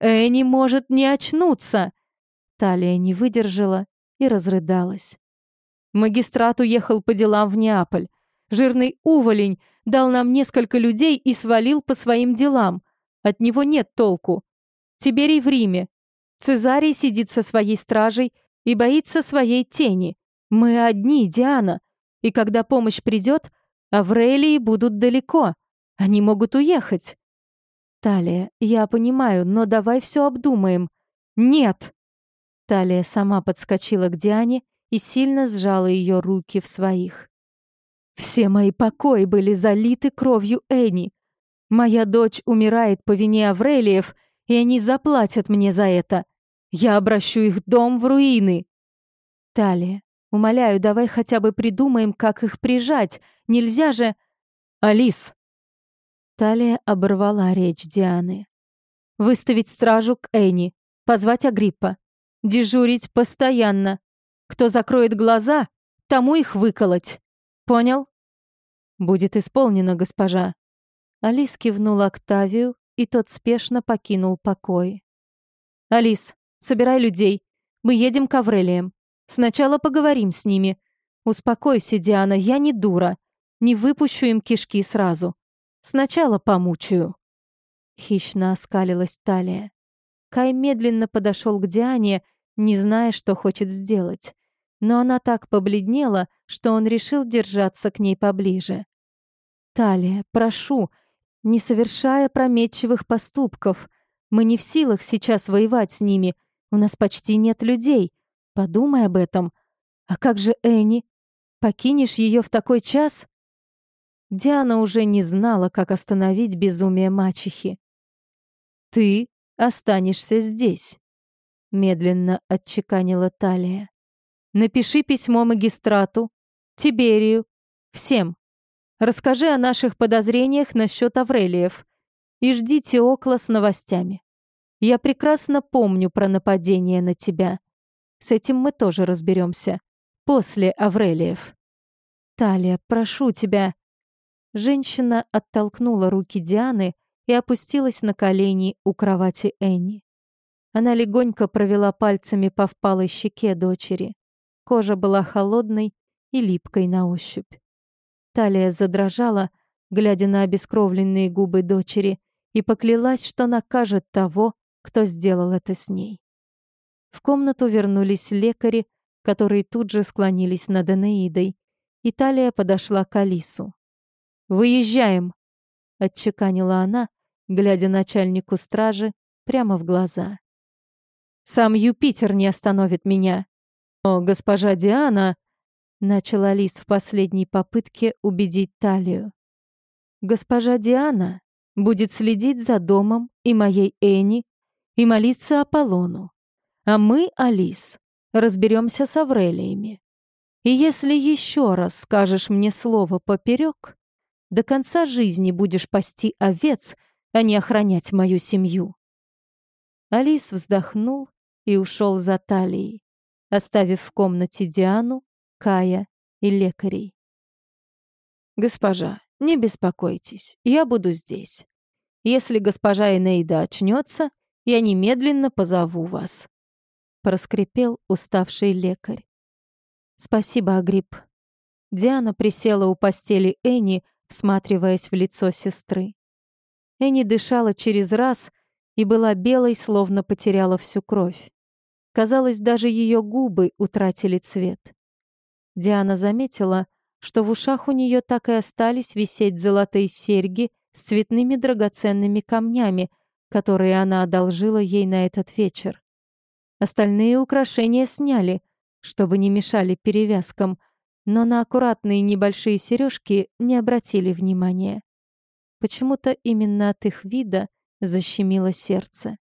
Энни может не очнуться!» Талия не выдержала и разрыдалась. Магистрат уехал по делам в Неаполь. Жирный уволень дал нам несколько людей и свалил по своим делам. От него нет толку. Тиберий в Риме. Цезарий сидит со своей стражей и боится своей тени. Мы одни, Диана. И когда помощь придет, Аврелии будут далеко. Они могут уехать. «Талия, я понимаю, но давай все обдумаем». «Нет!» Талия сама подскочила к Диане и сильно сжала ее руки в своих. «Все мои покои были залиты кровью Эни. Моя дочь умирает по вине Аврелиев, и они заплатят мне за это. Я обращу их дом в руины». «Талия, умоляю, давай хотя бы придумаем, как их прижать. Нельзя же...» «Алис!» Талия оборвала речь Дианы. «Выставить стражу к Энни, позвать Агриппа, дежурить постоянно. Кто закроет глаза, тому их выколоть. Понял?» «Будет исполнено, госпожа». Алис кивнул Октавию, и тот спешно покинул покой. «Алис, собирай людей. Мы едем к Аврелиям. Сначала поговорим с ними. Успокойся, Диана, я не дура. Не выпущу им кишки сразу. Сначала помучаю». Хищно оскалилась талия. Кай медленно подошел к Диане, не зная, что хочет сделать. Но она так побледнела, что он решил держаться к ней поближе. «Талия, прошу, не совершая прометчивых поступков. Мы не в силах сейчас воевать с ними. У нас почти нет людей. Подумай об этом. А как же Энни? Покинешь ее в такой час?» Диана уже не знала, как остановить безумие мачехи. «Ты останешься здесь», — медленно отчеканила Талия. «Напиши письмо магистрату, Тиберию, всем. Расскажи о наших подозрениях насчет Аврелиев и жди Теокла с новостями. Я прекрасно помню про нападение на тебя. С этим мы тоже разберемся. После Аврелиев. Талия, прошу тебя. Женщина оттолкнула руки Дианы и опустилась на колени у кровати Энни. Она легонько провела пальцами по впалой щеке дочери. Кожа была холодной и липкой на ощупь. Талия задрожала, глядя на обескровленные губы дочери, и поклялась, что накажет того, кто сделал это с ней. В комнату вернулись лекари, которые тут же склонились над Энеидой. Италия подошла к Алису. «Выезжаем!» — отчеканила она, глядя начальнику стражи прямо в глаза. «Сам Юпитер не остановит меня!» «О, госпожа Диана!» — начал Алис в последней попытке убедить Талию. «Госпожа Диана будет следить за домом и моей Энни и молиться Аполлону. А мы, Алис, разберемся с Аврелиями. И если еще раз скажешь мне слово поперек, до конца жизни будешь пасти овец, а не охранять мою семью. Алис вздохнул и ушел за талией, оставив в комнате Диану, Кая и лекарей. «Госпожа, не беспокойтесь, я буду здесь. Если госпожа Энейда очнется, я немедленно позову вас», — проскрипел уставший лекарь. «Спасибо, Агрипп». Диана присела у постели Эни, всматриваясь в лицо сестры. Эни дышала через раз и была белой, словно потеряла всю кровь. Казалось, даже ее губы утратили цвет. Диана заметила, что в ушах у нее так и остались висеть золотые серьги с цветными драгоценными камнями, которые она одолжила ей на этот вечер. Остальные украшения сняли, чтобы не мешали перевязкам, но на аккуратные небольшие сережки не обратили внимания. Почему-то именно от их вида защемило сердце.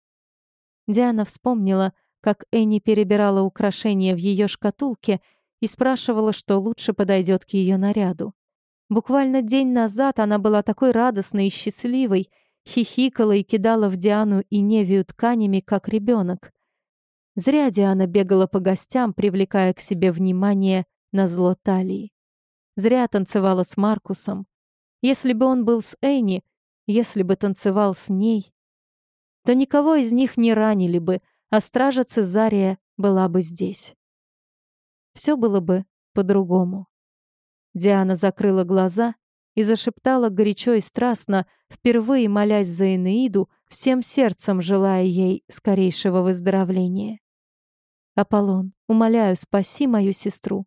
Диана вспомнила, как Энни перебирала украшения в ее шкатулке и спрашивала, что лучше подойдет к ее наряду. Буквально день назад она была такой радостной и счастливой, хихикала и кидала в Диану и Невию тканями, как ребенок. Зря Диана бегала по гостям, привлекая к себе внимание на зло талии. Зря танцевала с Маркусом. Если бы он был с Энни, если бы танцевал с ней, то никого из них не ранили бы, а стража Цезария была бы здесь. Все было бы по-другому. Диана закрыла глаза и зашептала горячо и страстно, впервые молясь за Энеиду, всем сердцем желая ей скорейшего выздоровления. «Аполлон, умоляю, спаси мою сестру.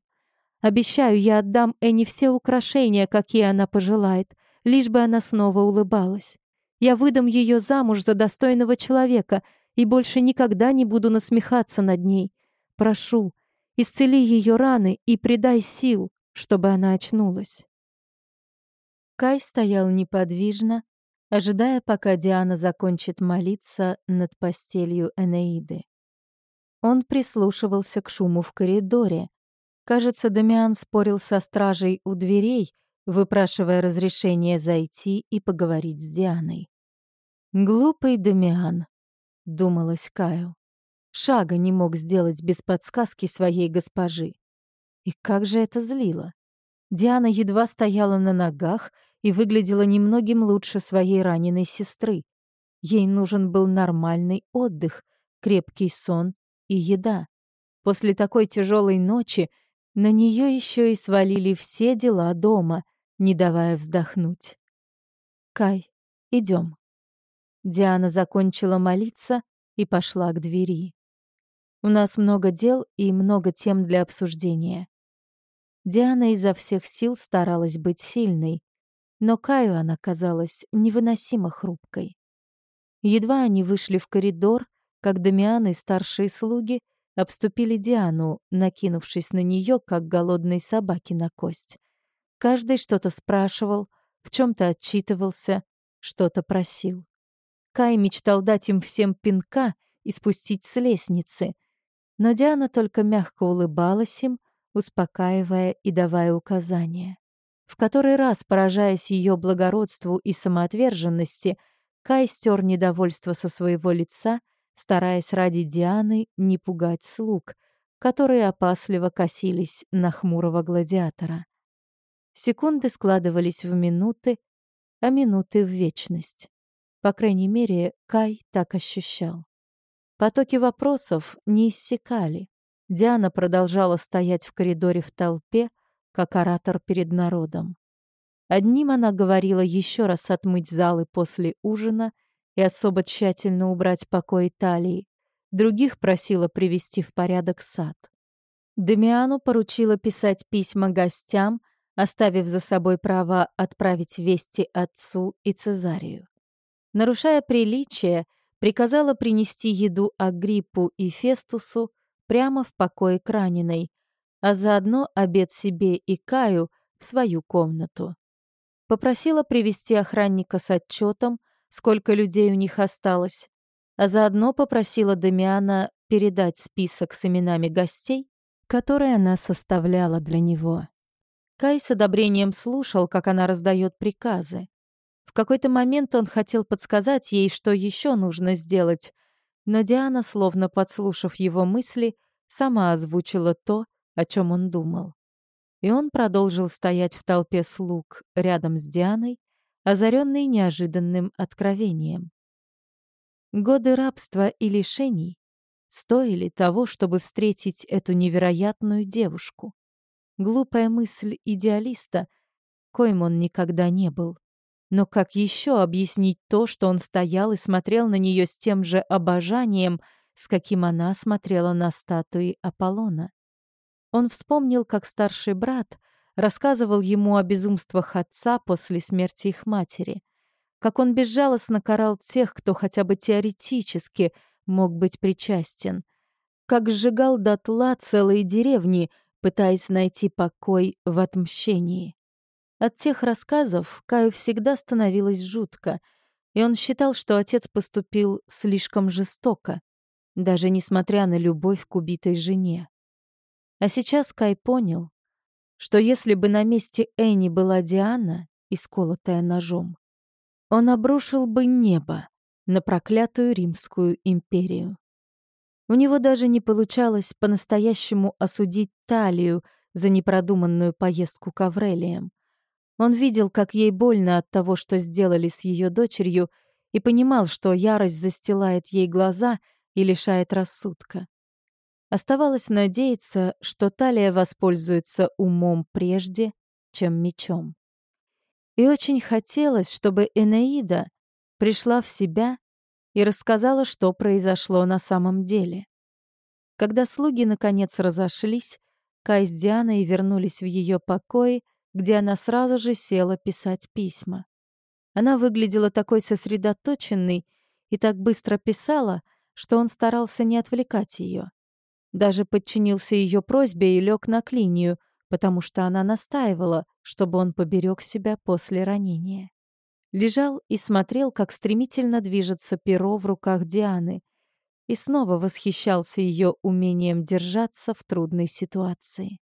Обещаю, я отдам Эни все украшения, какие она пожелает, лишь бы она снова улыбалась. Я выдам ее замуж за достойного человека и больше никогда не буду насмехаться над ней. Прошу, исцели ее раны и придай сил, чтобы она очнулась. Кай стоял неподвижно, ожидая, пока Диана закончит молиться над постелью Энеиды. Он прислушивался к шуму в коридоре. Кажется, Дамиан спорил со стражей у дверей, выпрашивая разрешение зайти и поговорить с Дианой. «Глупый Дамиан», — думалось Каю. Шага не мог сделать без подсказки своей госпожи. И как же это злило. Диана едва стояла на ногах и выглядела немногим лучше своей раненой сестры. Ей нужен был нормальный отдых, крепкий сон и еда. После такой тяжелой ночи на нее еще и свалили все дела дома, не давая вздохнуть. «Кай, идем. Диана закончила молиться и пошла к двери. «У нас много дел и много тем для обсуждения. Диана изо всех сил старалась быть сильной, но Каю она казалась невыносимо хрупкой. Едва они вышли в коридор, как Дамиан и старшие слуги обступили Диану, накинувшись на нее, как голодные собаки на кость. Каждый что-то спрашивал, в чем-то отчитывался, что-то просил. Кай мечтал дать им всем пинка и спустить с лестницы, но Диана только мягко улыбалась им, успокаивая и давая указания. В который раз, поражаясь ее благородству и самоотверженности, Кай стер недовольство со своего лица, стараясь ради Дианы не пугать слуг, которые опасливо косились на хмурого гладиатора. Секунды складывались в минуты, а минуты в вечность. По крайней мере, Кай так ощущал. Потоки вопросов не иссякали. Диана продолжала стоять в коридоре в толпе, как оратор перед народом. Одним она говорила еще раз отмыть залы после ужина и особо тщательно убрать покой Италии, других просила привести в порядок сад. Демиану поручила писать письма гостям, оставив за собой право отправить вести отцу и Цезарию. Нарушая приличие, приказала принести еду Агриппу и Фестусу прямо в покое к раненой, а заодно обед себе и Каю в свою комнату. Попросила привести охранника с отчетом, сколько людей у них осталось, а заодно попросила Дамиана передать список с именами гостей, которые она составляла для него. Кай с одобрением слушал, как она раздает приказы. В какой-то момент он хотел подсказать ей, что еще нужно сделать, но Диана, словно подслушав его мысли, сама озвучила то, о чем он думал. И он продолжил стоять в толпе слуг рядом с Дианой, озаренный неожиданным откровением. Годы рабства и лишений стоили того, чтобы встретить эту невероятную девушку. Глупая мысль идеалиста, коим он никогда не был. Но как еще объяснить то, что он стоял и смотрел на нее с тем же обожанием, с каким она смотрела на статуи Аполлона? Он вспомнил, как старший брат рассказывал ему о безумствах отца после смерти их матери, как он безжалостно карал тех, кто хотя бы теоретически мог быть причастен, как сжигал дотла целые деревни, пытаясь найти покой в отмщении. От тех рассказов Каю всегда становилось жутко, и он считал, что отец поступил слишком жестоко, даже несмотря на любовь к убитой жене. А сейчас Кай понял, что если бы на месте Энни была Диана, исколотая ножом, он обрушил бы небо на проклятую Римскую империю. У него даже не получалось по-настоящему осудить Талию за непродуманную поездку к Аврелиям. Он видел, как ей больно от того, что сделали с ее дочерью, и понимал, что ярость застилает ей глаза и лишает рассудка. Оставалось надеяться, что Талия воспользуется умом прежде, чем мечом. И очень хотелось, чтобы Энеида пришла в себя и рассказала, что произошло на самом деле. Когда слуги наконец разошлись, Кай с Дианой вернулись в ее покои, где она сразу же села писать письма. Она выглядела такой сосредоточенной и так быстро писала, что он старался не отвлекать ее. Даже подчинился ее просьбе и лег на клинию — потому что она настаивала, чтобы он поберег себя после ранения. Лежал и смотрел, как стремительно движется перо в руках Дианы, и снова восхищался ее умением держаться в трудной ситуации.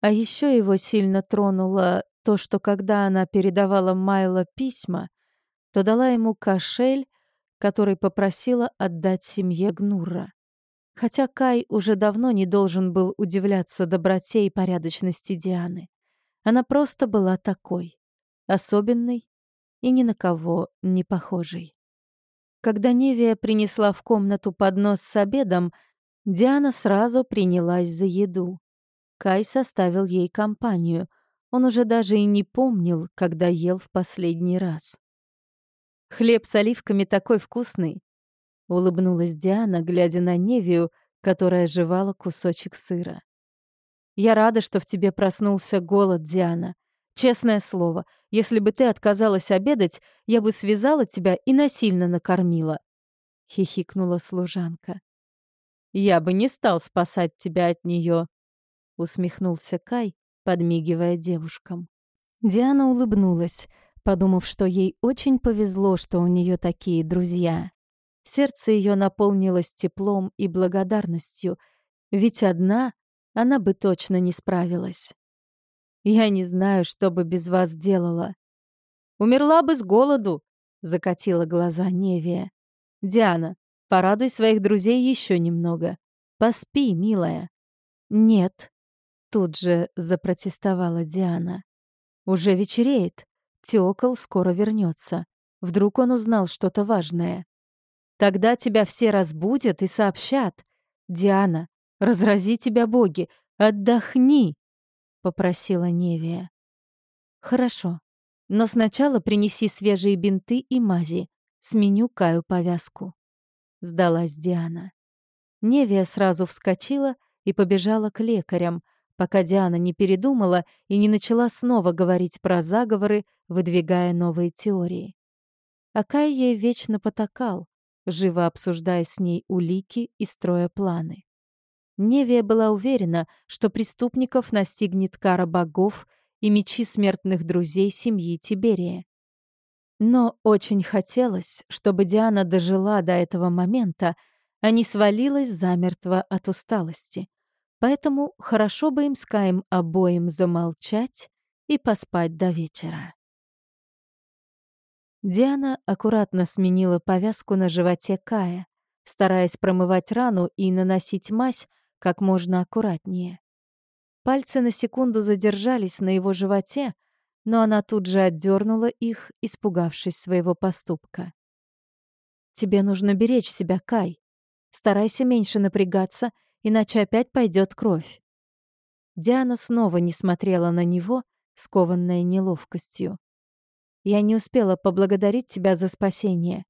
А еще его сильно тронуло то, что когда она передавала Майло письма, то дала ему кошель, который попросила отдать семье Гнура. Хотя Кай уже давно не должен был удивляться доброте и порядочности Дианы. Она просто была такой, особенной и ни на кого не похожей. Когда Невия принесла в комнату поднос с обедом, Диана сразу принялась за еду. Кай составил ей компанию. Он уже даже и не помнил, когда ел в последний раз. «Хлеб с оливками такой вкусный!» — улыбнулась Диана, глядя на Невию, которая жевала кусочек сыра. «Я рада, что в тебе проснулся голод, Диана. Честное слово, если бы ты отказалась обедать, я бы связала тебя и насильно накормила», — хихикнула служанка. «Я бы не стал спасать тебя от нее», — усмехнулся Кай, подмигивая девушкам. Диана улыбнулась, подумав, что ей очень повезло, что у нее такие друзья. Сердце ее наполнилось теплом и благодарностью, ведь одна она бы точно не справилась. Я не знаю, что бы без вас делала. Умерла бы с голоду, — закатила глаза Невия. «Диана, порадуй своих друзей еще немного. Поспи, милая». «Нет», — тут же запротестовала Диана. «Уже вечереет. Теокол скоро вернется. Вдруг он узнал что-то важное. Тогда тебя все разбудят и сообщат. Диана, разрази тебя боги, отдохни!» — попросила Невия. «Хорошо, но сначала принеси свежие бинты и мази. Сменю Каю повязку». Сдалась Диана. Невия сразу вскочила и побежала к лекарям, пока Диана не передумала и не начала снова говорить про заговоры, выдвигая новые теории. Акай ей вечно потакал, живо обсуждая с ней улики и строя планы. Невия была уверена, что преступников настигнет кара богов и мечи смертных друзей семьи Тиберия. Но очень хотелось, чтобы Диана дожила до этого момента, а не свалилась замертво от усталости. Поэтому хорошо бы им с Каем обоим замолчать и поспать до вечера. Диана аккуратно сменила повязку на животе Кая, стараясь промывать рану и наносить мазь как можно аккуратнее. Пальцы на секунду задержались на его животе, но она тут же отдернула их, испугавшись своего поступка. «Тебе нужно беречь себя, Кай. Старайся меньше напрягаться, иначе опять пойдет кровь». Диана снова не смотрела на него, скованная неловкостью. Я не успела поблагодарить тебя за спасение.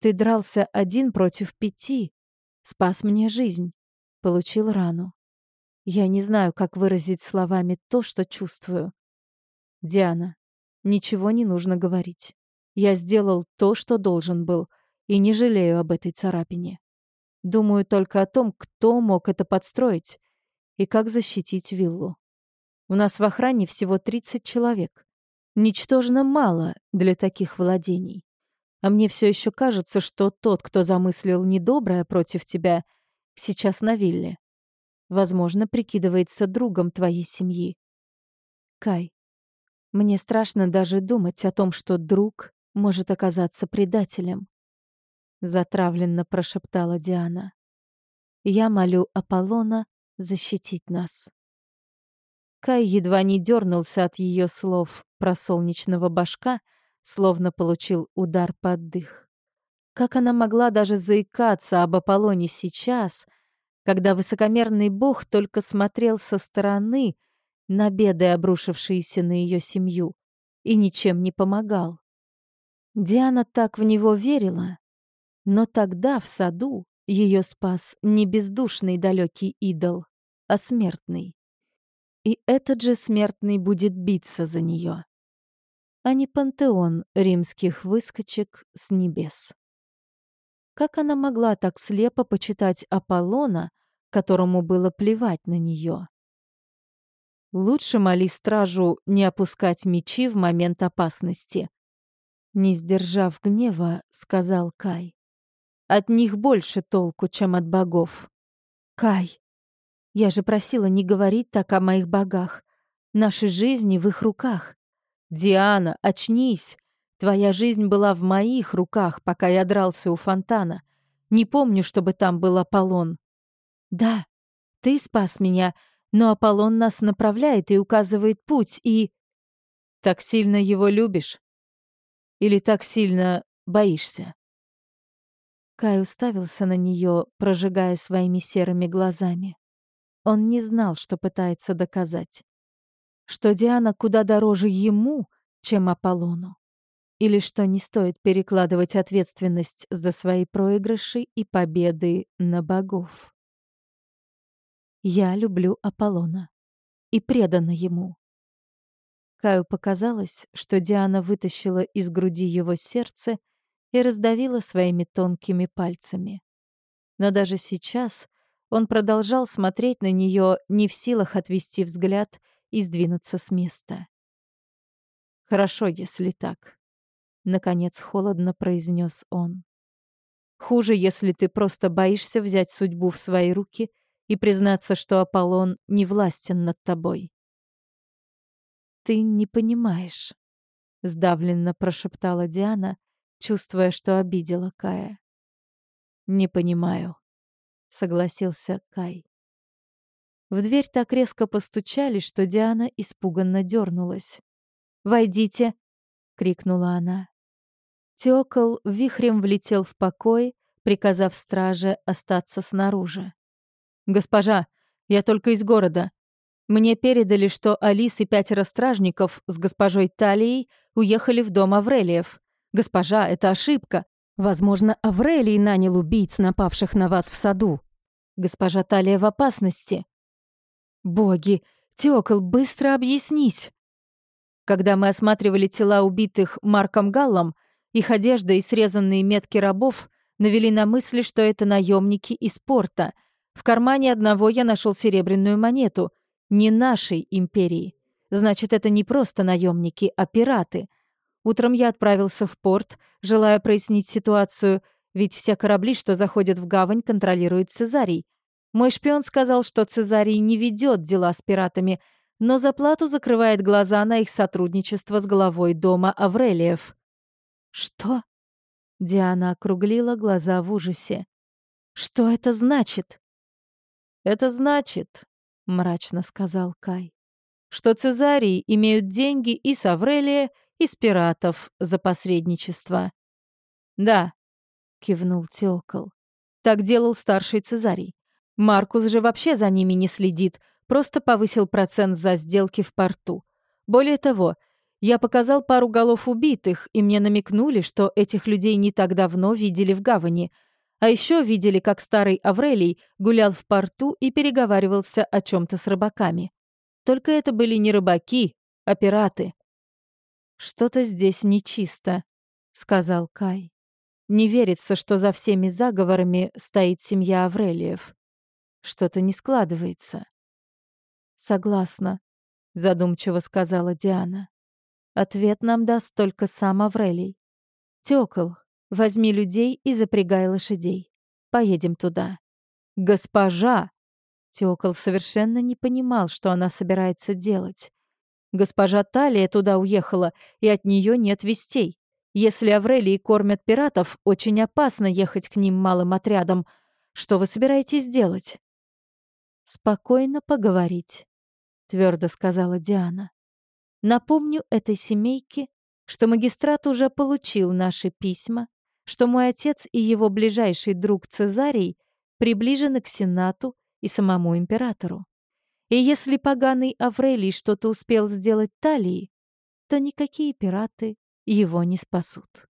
Ты дрался один против пяти, спас мне жизнь, получил рану. Я не знаю, как выразить словами то, что чувствую. Диана, ничего не нужно говорить. Я сделал то, что должен был, и не жалею об этой царапине. Думаю только о том, кто мог это подстроить и как защитить виллу. У нас в охране всего 30 человек. Ничтожно мало для таких владений. А мне все еще кажется, что тот, кто замыслил недоброе против тебя, сейчас на вилле. Возможно, прикидывается другом твоей семьи. Кай, мне страшно даже думать о том, что друг может оказаться предателем. Затравленно прошептала Диана. Я молю Аполлона защитить нас. Кай едва не дернулся от ее слов про солнечного башка, словно получил удар под дых. Как она могла даже заикаться об Аполлоне сейчас, когда высокомерный бог только смотрел со стороны на беды, обрушившиеся на ее семью, и ничем не помогал? Диана так в него верила, но тогда в саду ее спас не бездушный далекий идол, а смертный. И этот же смертный будет биться за нее, а не пантеон римских выскочек с небес. Как она могла так слепо почитать Аполлона, которому было плевать на нее? Лучше моли стражу не опускать мечи в момент опасности. Не сдержав гнева, сказал Кай. От них больше толку, чем от богов. Кай, я же просила не говорить так о моих богах. Наши жизни в их руках. Диана, очнись. Твоя жизнь была в моих руках, пока я дрался у фонтана. Не помню, чтобы там был Аполлон. Да, ты спас меня, но Аполлон нас направляет и указывает путь, и... Так сильно его любишь? Или так сильно боишься? Кай уставился на нее, прожигая своими серыми глазами. Он не знал, что пытается доказать. Что Диана куда дороже ему, чем Аполлону. Или что не стоит перекладывать ответственность за свои проигрыши и победы на богов. Я люблю Аполлона и предана ему. Каю показалось, что Диана вытащила из груди его сердце и раздавила своими тонкими пальцами. Но даже сейчас он продолжал смотреть на нее, не в силах отвести взгляд и сдвинуться с места. «Хорошо, если так», — наконец холодно произнес он. «Хуже, если ты просто боишься взять судьбу в свои руки и признаться, что Аполлон не властен над тобой». «Ты не понимаешь», — сдавленно прошептала Диана чувствуя, что обидела Кая. «Не понимаю», — согласился Кай. В дверь так резко постучали, что Диана испуганно дернулась. «Войдите!» — крикнула она. Тёкол вихрем влетел в покой, приказав страже остаться снаружи. «Госпожа, я только из города. Мне передали, что Алис и пятеро стражников с госпожой Талией уехали в дом Аврелиев. Госпожа, это ошибка. Возможно, Аврелий нанял убийц, напавших на вас в саду. Госпожа Талия в опасности. Боги, Теокол, быстро объяснись. Когда мы осматривали тела убитых Марком Галлом, их одежда и срезанные метки рабов навели на мысли, что это наемники из порта. В кармане одного я нашел серебряную монету. Не нашей империи. Значит, это не просто наемники, а пираты. Утром я отправился в порт, желая прояснить ситуацию, ведь все корабли, что заходят в гавань, контролирует Цезарий. Мой шпион сказал, что Цезарий не ведет дела с пиратами, но за плату закрывает глаза на их сотрудничество с главой дома Аврелиев. «Что?» Диана округлила глаза в ужасе. «Что это значит?» «Это значит», — мрачно сказал Кай, «что Цезарии имеют деньги и с Аврелия, и с пиратов за посредничество». «Да», — кивнул Теокол. «Так делал старший Цезарий. Маркус же вообще за ними не следит, просто повысил процент за сделки в порту. Более того, я показал пару голов убитых, и мне намекнули, что этих людей не так давно видели в гавани. А еще видели, как старый Аврелий гулял в порту и переговаривался о чем-то с рыбаками. Только это были не рыбаки, а пираты. «Что-то здесь нечисто», — сказал Кай. «Не верится, что за всеми заговорами стоит семья Аврелиев. Что-то не складывается». «Согласна», — задумчиво сказала Диана. Ответ нам даст только сам Аврелий. Тёкол, возьми людей и запрягай лошадей. Поедем туда. Госпожа! Тёкол совершенно не понимал, что она собирается делать. Госпожа Талия туда уехала, и от нее нет вестей. Если Аврелии кормят пиратов, очень опасно ехать к ним малым отрядом. Что вы собираетесь делать? Спокойно поговорить, твердо сказала Диана. Напомню этой семейке, что магистрат уже получил наши письма, что мой отец и его ближайший друг Цезарий приближены к Сенату и самому императору. И если поганый Аврелий что-то успел сделать Талии, то никакие пираты его не спасут.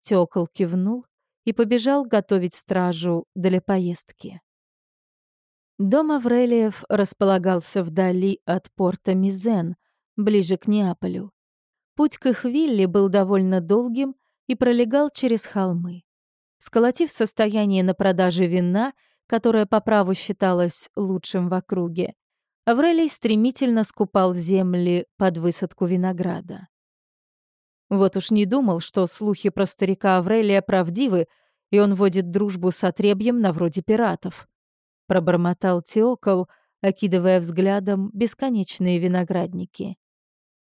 Тёкол кивнул и побежал готовить стражу для поездки. Дом Аврелиев располагался вдали от порта Мизен, ближе к Неаполю. Путь к их вилле был довольно долгим и пролегал через холмы. Сколотив состояние на продаже вина, которое по праву считалось лучшим в округе, Аврелий стремительно скупал земли под высадку винограда. Вот уж не думал, что слухи про старика Аврелия правдивы, и он водит дружбу с отребьем на вроде пиратов. Пробормотал Теокол, окидывая взглядом бесконечные виноградники.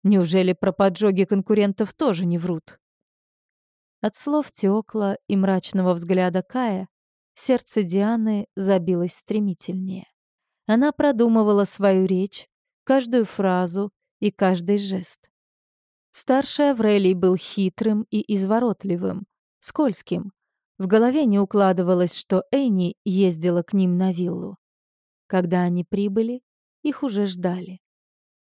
Неужели про поджоги конкурентов тоже не врут? От слов Теокла и мрачного взгляда Кая сердце Дианы забилось стремительнее. Она продумывала свою речь, каждую фразу и каждый жест. Старший Аврелий был хитрым и изворотливым, скользким. В голове не укладывалось, что Эйни ездила к ним на виллу. Когда они прибыли, их уже ждали.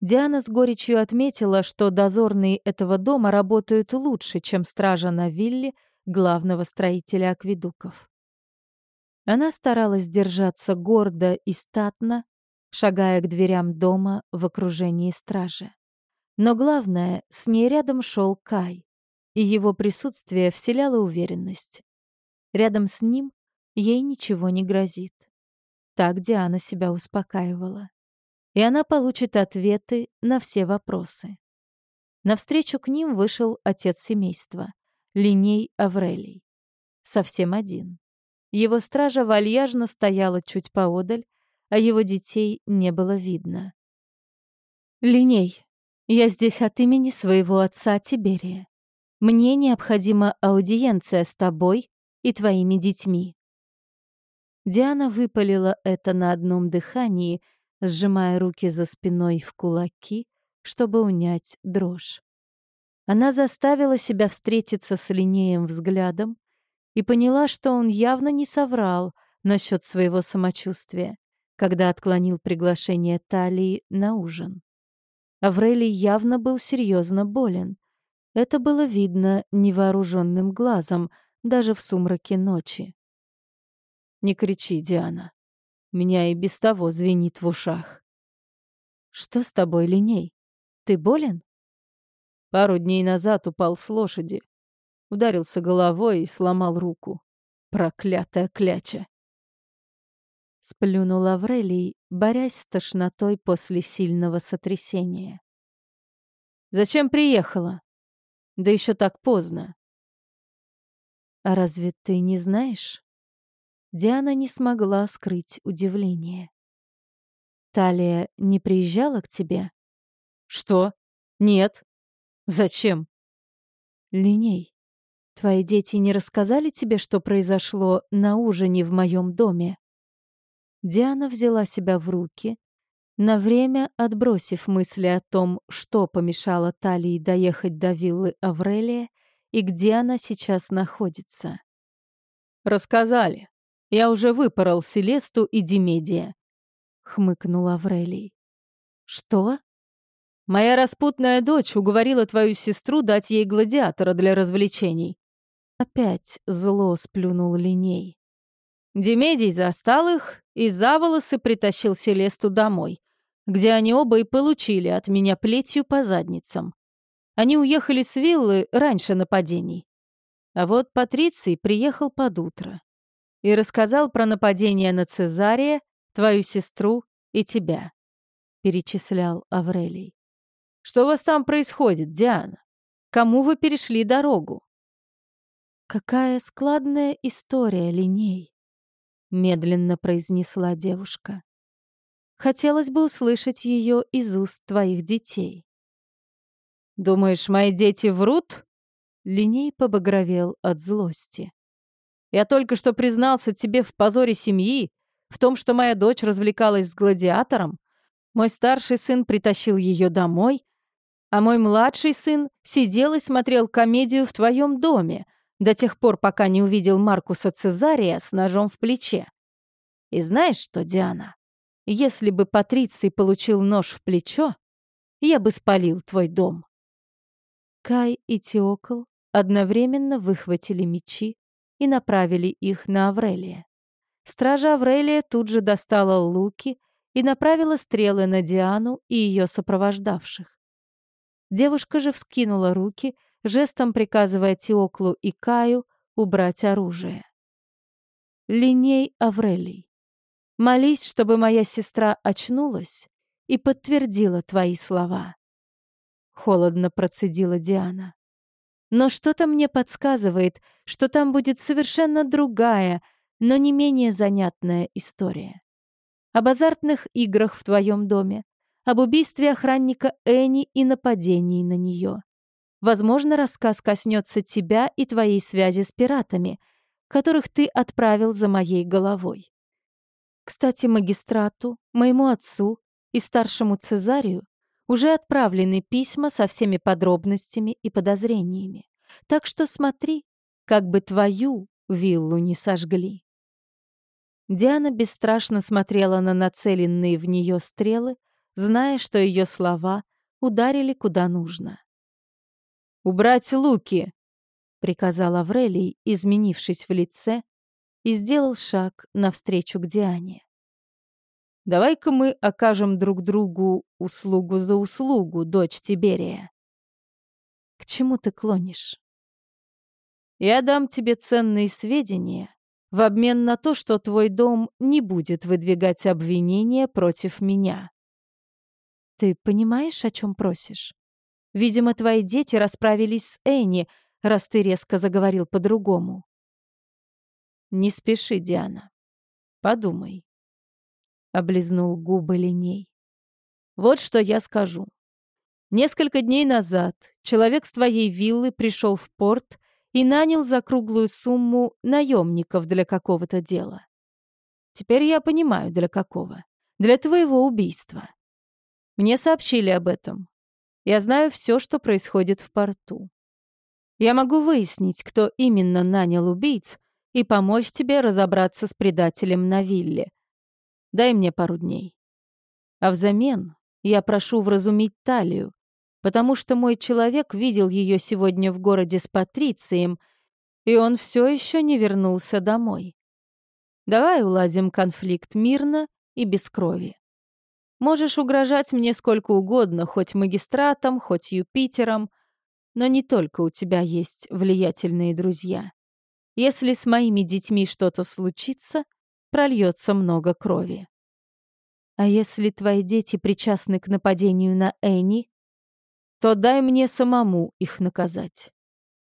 Диана с горечью отметила, что дозорные этого дома работают лучше, чем стража на вилле главного строителя акведуков. Она старалась держаться гордо и статно, шагая к дверям дома в окружении стражи. Но главное, с ней рядом шел Кай, и его присутствие вселяло уверенность. Рядом с ним ей ничего не грозит. Так Диана себя успокаивала и она получит ответы на все вопросы. Навстречу к ним вышел отец семейства, Линей Аврелий. Совсем один. Его стража вальяжно стояла чуть поодаль, а его детей не было видно. «Линей, я здесь от имени своего отца Тиберия. Мне необходима аудиенция с тобой и твоими детьми». Диана выпалила это на одном дыхании, сжимая руки за спиной в кулаки, чтобы унять дрожь. Она заставила себя встретиться с Линеем взглядом и поняла, что он явно не соврал насчет своего самочувствия, когда отклонил приглашение Талии на ужин. Аврелий явно был серьезно болен. Это было видно невооруженным глазом, даже в сумраке ночи. «Не кричи, Диана. Меня и без того звенит в ушах». «Что с тобой, Линей? Ты болен?» Пару дней назад упал с лошади. Ударился головой и сломал руку. Проклятая кляча. Сплюнул Аврелий, борясь с тошнотой после сильного сотрясения. «Зачем приехала? Да еще так поздно». «А разве ты не знаешь?» Диана не смогла скрыть удивление. «Талия не приезжала к тебе?» «Что? Нет. Зачем? Линей, твои дети не рассказали тебе, что произошло на ужине в моем доме? Диана взяла себя в руки, на время отбросив мысли о том, что помешало Талии доехать до виллы Аврелия и где она сейчас находится. «Рассказали. Я уже выпорол Селесту и Демедия», — хмыкнул Аврелий. «Что?» Моя распутная дочь уговорила твою сестру дать ей гладиатора для развлечений. Опять зло сплюнул линей. Демедий застал их и за волосы притащил Селесту домой, где они оба и получили от меня плетью по задницам. Они уехали с виллы раньше нападений. А вот Патриций приехал под утро и рассказал про нападение на Цезария, твою сестру и тебя, перечислял Аврелий. Что у вас там происходит, Диана? Кому вы перешли дорогу?» «Какая складная история, Линей», — медленно произнесла девушка. «Хотелось бы услышать ее из уст твоих детей». «Думаешь, мои дети врут?» Линей побагровел от злости. «Я только что признался тебе в позоре семьи, в том, что моя дочь развлекалась с гладиатором. Мой старший сын притащил ее домой, а мой младший сын сидел и смотрел комедию в твоем доме до тех пор, пока не увидел Маркуса Цезария с ножом в плече. И знаешь что, Диана, если бы Патриций получил нож в плечо, я бы спалил твой дом. Кай и Теокл одновременно выхватили мечи и направили их на Аврелия. Стража Аврелия тут же достала луки и направила стрелы на Диану и ее сопровождавших. Девушка же вскинула руки, жестом приказывая Теоклу и Каю убрать оружие. «Линей Аврелий, молись, чтобы моя сестра очнулась и подтвердила твои слова». Холодно процедила Диана. «Но что-то мне подсказывает, что там будет совершенно другая, но не менее занятная история. Об азартных играх в твоем доме, об убийстве охранника Энни и нападении на нее. Возможно, рассказ коснется тебя и твоей связи с пиратами, которых ты отправил за моей головой. Кстати, магистрату, моему отцу и старшему Цезарию уже отправлены письма со всеми подробностями и подозрениями. Так что смотри, как бы твою виллу не сожгли. Диана бесстрашно смотрела на нацеленные в нее стрелы, зная, что ее слова ударили куда нужно. «Убрать луки!» — приказал Аврелий, изменившись в лице, и сделал шаг навстречу к Диане. «Давай-ка мы окажем друг другу услугу за услугу, дочь Тиберия». «К чему ты клонишь?» «Я дам тебе ценные сведения», в обмен на то, что твой дом не будет выдвигать обвинения против меня. Ты понимаешь, о чем просишь? Видимо, твои дети расправились с Энни, раз ты резко заговорил по-другому. Не спеши, Диана. Подумай. Облизнул губы линей. Вот что я скажу. Несколько дней назад человек с твоей виллы пришел в порт и нанял за круглую сумму наемников для какого-то дела. Теперь я понимаю, для какого. Для твоего убийства. Мне сообщили об этом. Я знаю все, что происходит в порту. Я могу выяснить, кто именно нанял убийц, и помочь тебе разобраться с предателем на вилле. Дай мне пару дней. А взамен я прошу вразумить Талию, потому что мой человек видел ее сегодня в городе с Патрицием, и он все еще не вернулся домой. Давай уладим конфликт мирно и без крови. Можешь угрожать мне сколько угодно, хоть магистратом, хоть Юпитером, но не только у тебя есть влиятельные друзья. Если с моими детьми что-то случится, прольется много крови. А если твои дети причастны к нападению на Энни, то дай мне самому их наказать.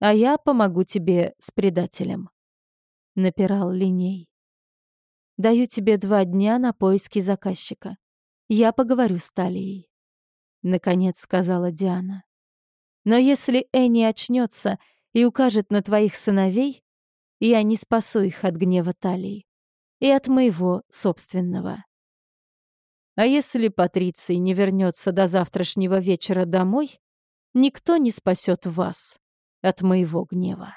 А я помогу тебе с предателем. Напирал Линей. Даю тебе два дня на поиски заказчика. Я поговорю с Талией. Наконец сказала Диана. Но если Энни очнется и укажет на твоих сыновей, я не спасу их от гнева Талии и от моего собственного. А если Патриций не вернется до завтрашнего вечера домой, никто не спасет вас от моего гнева.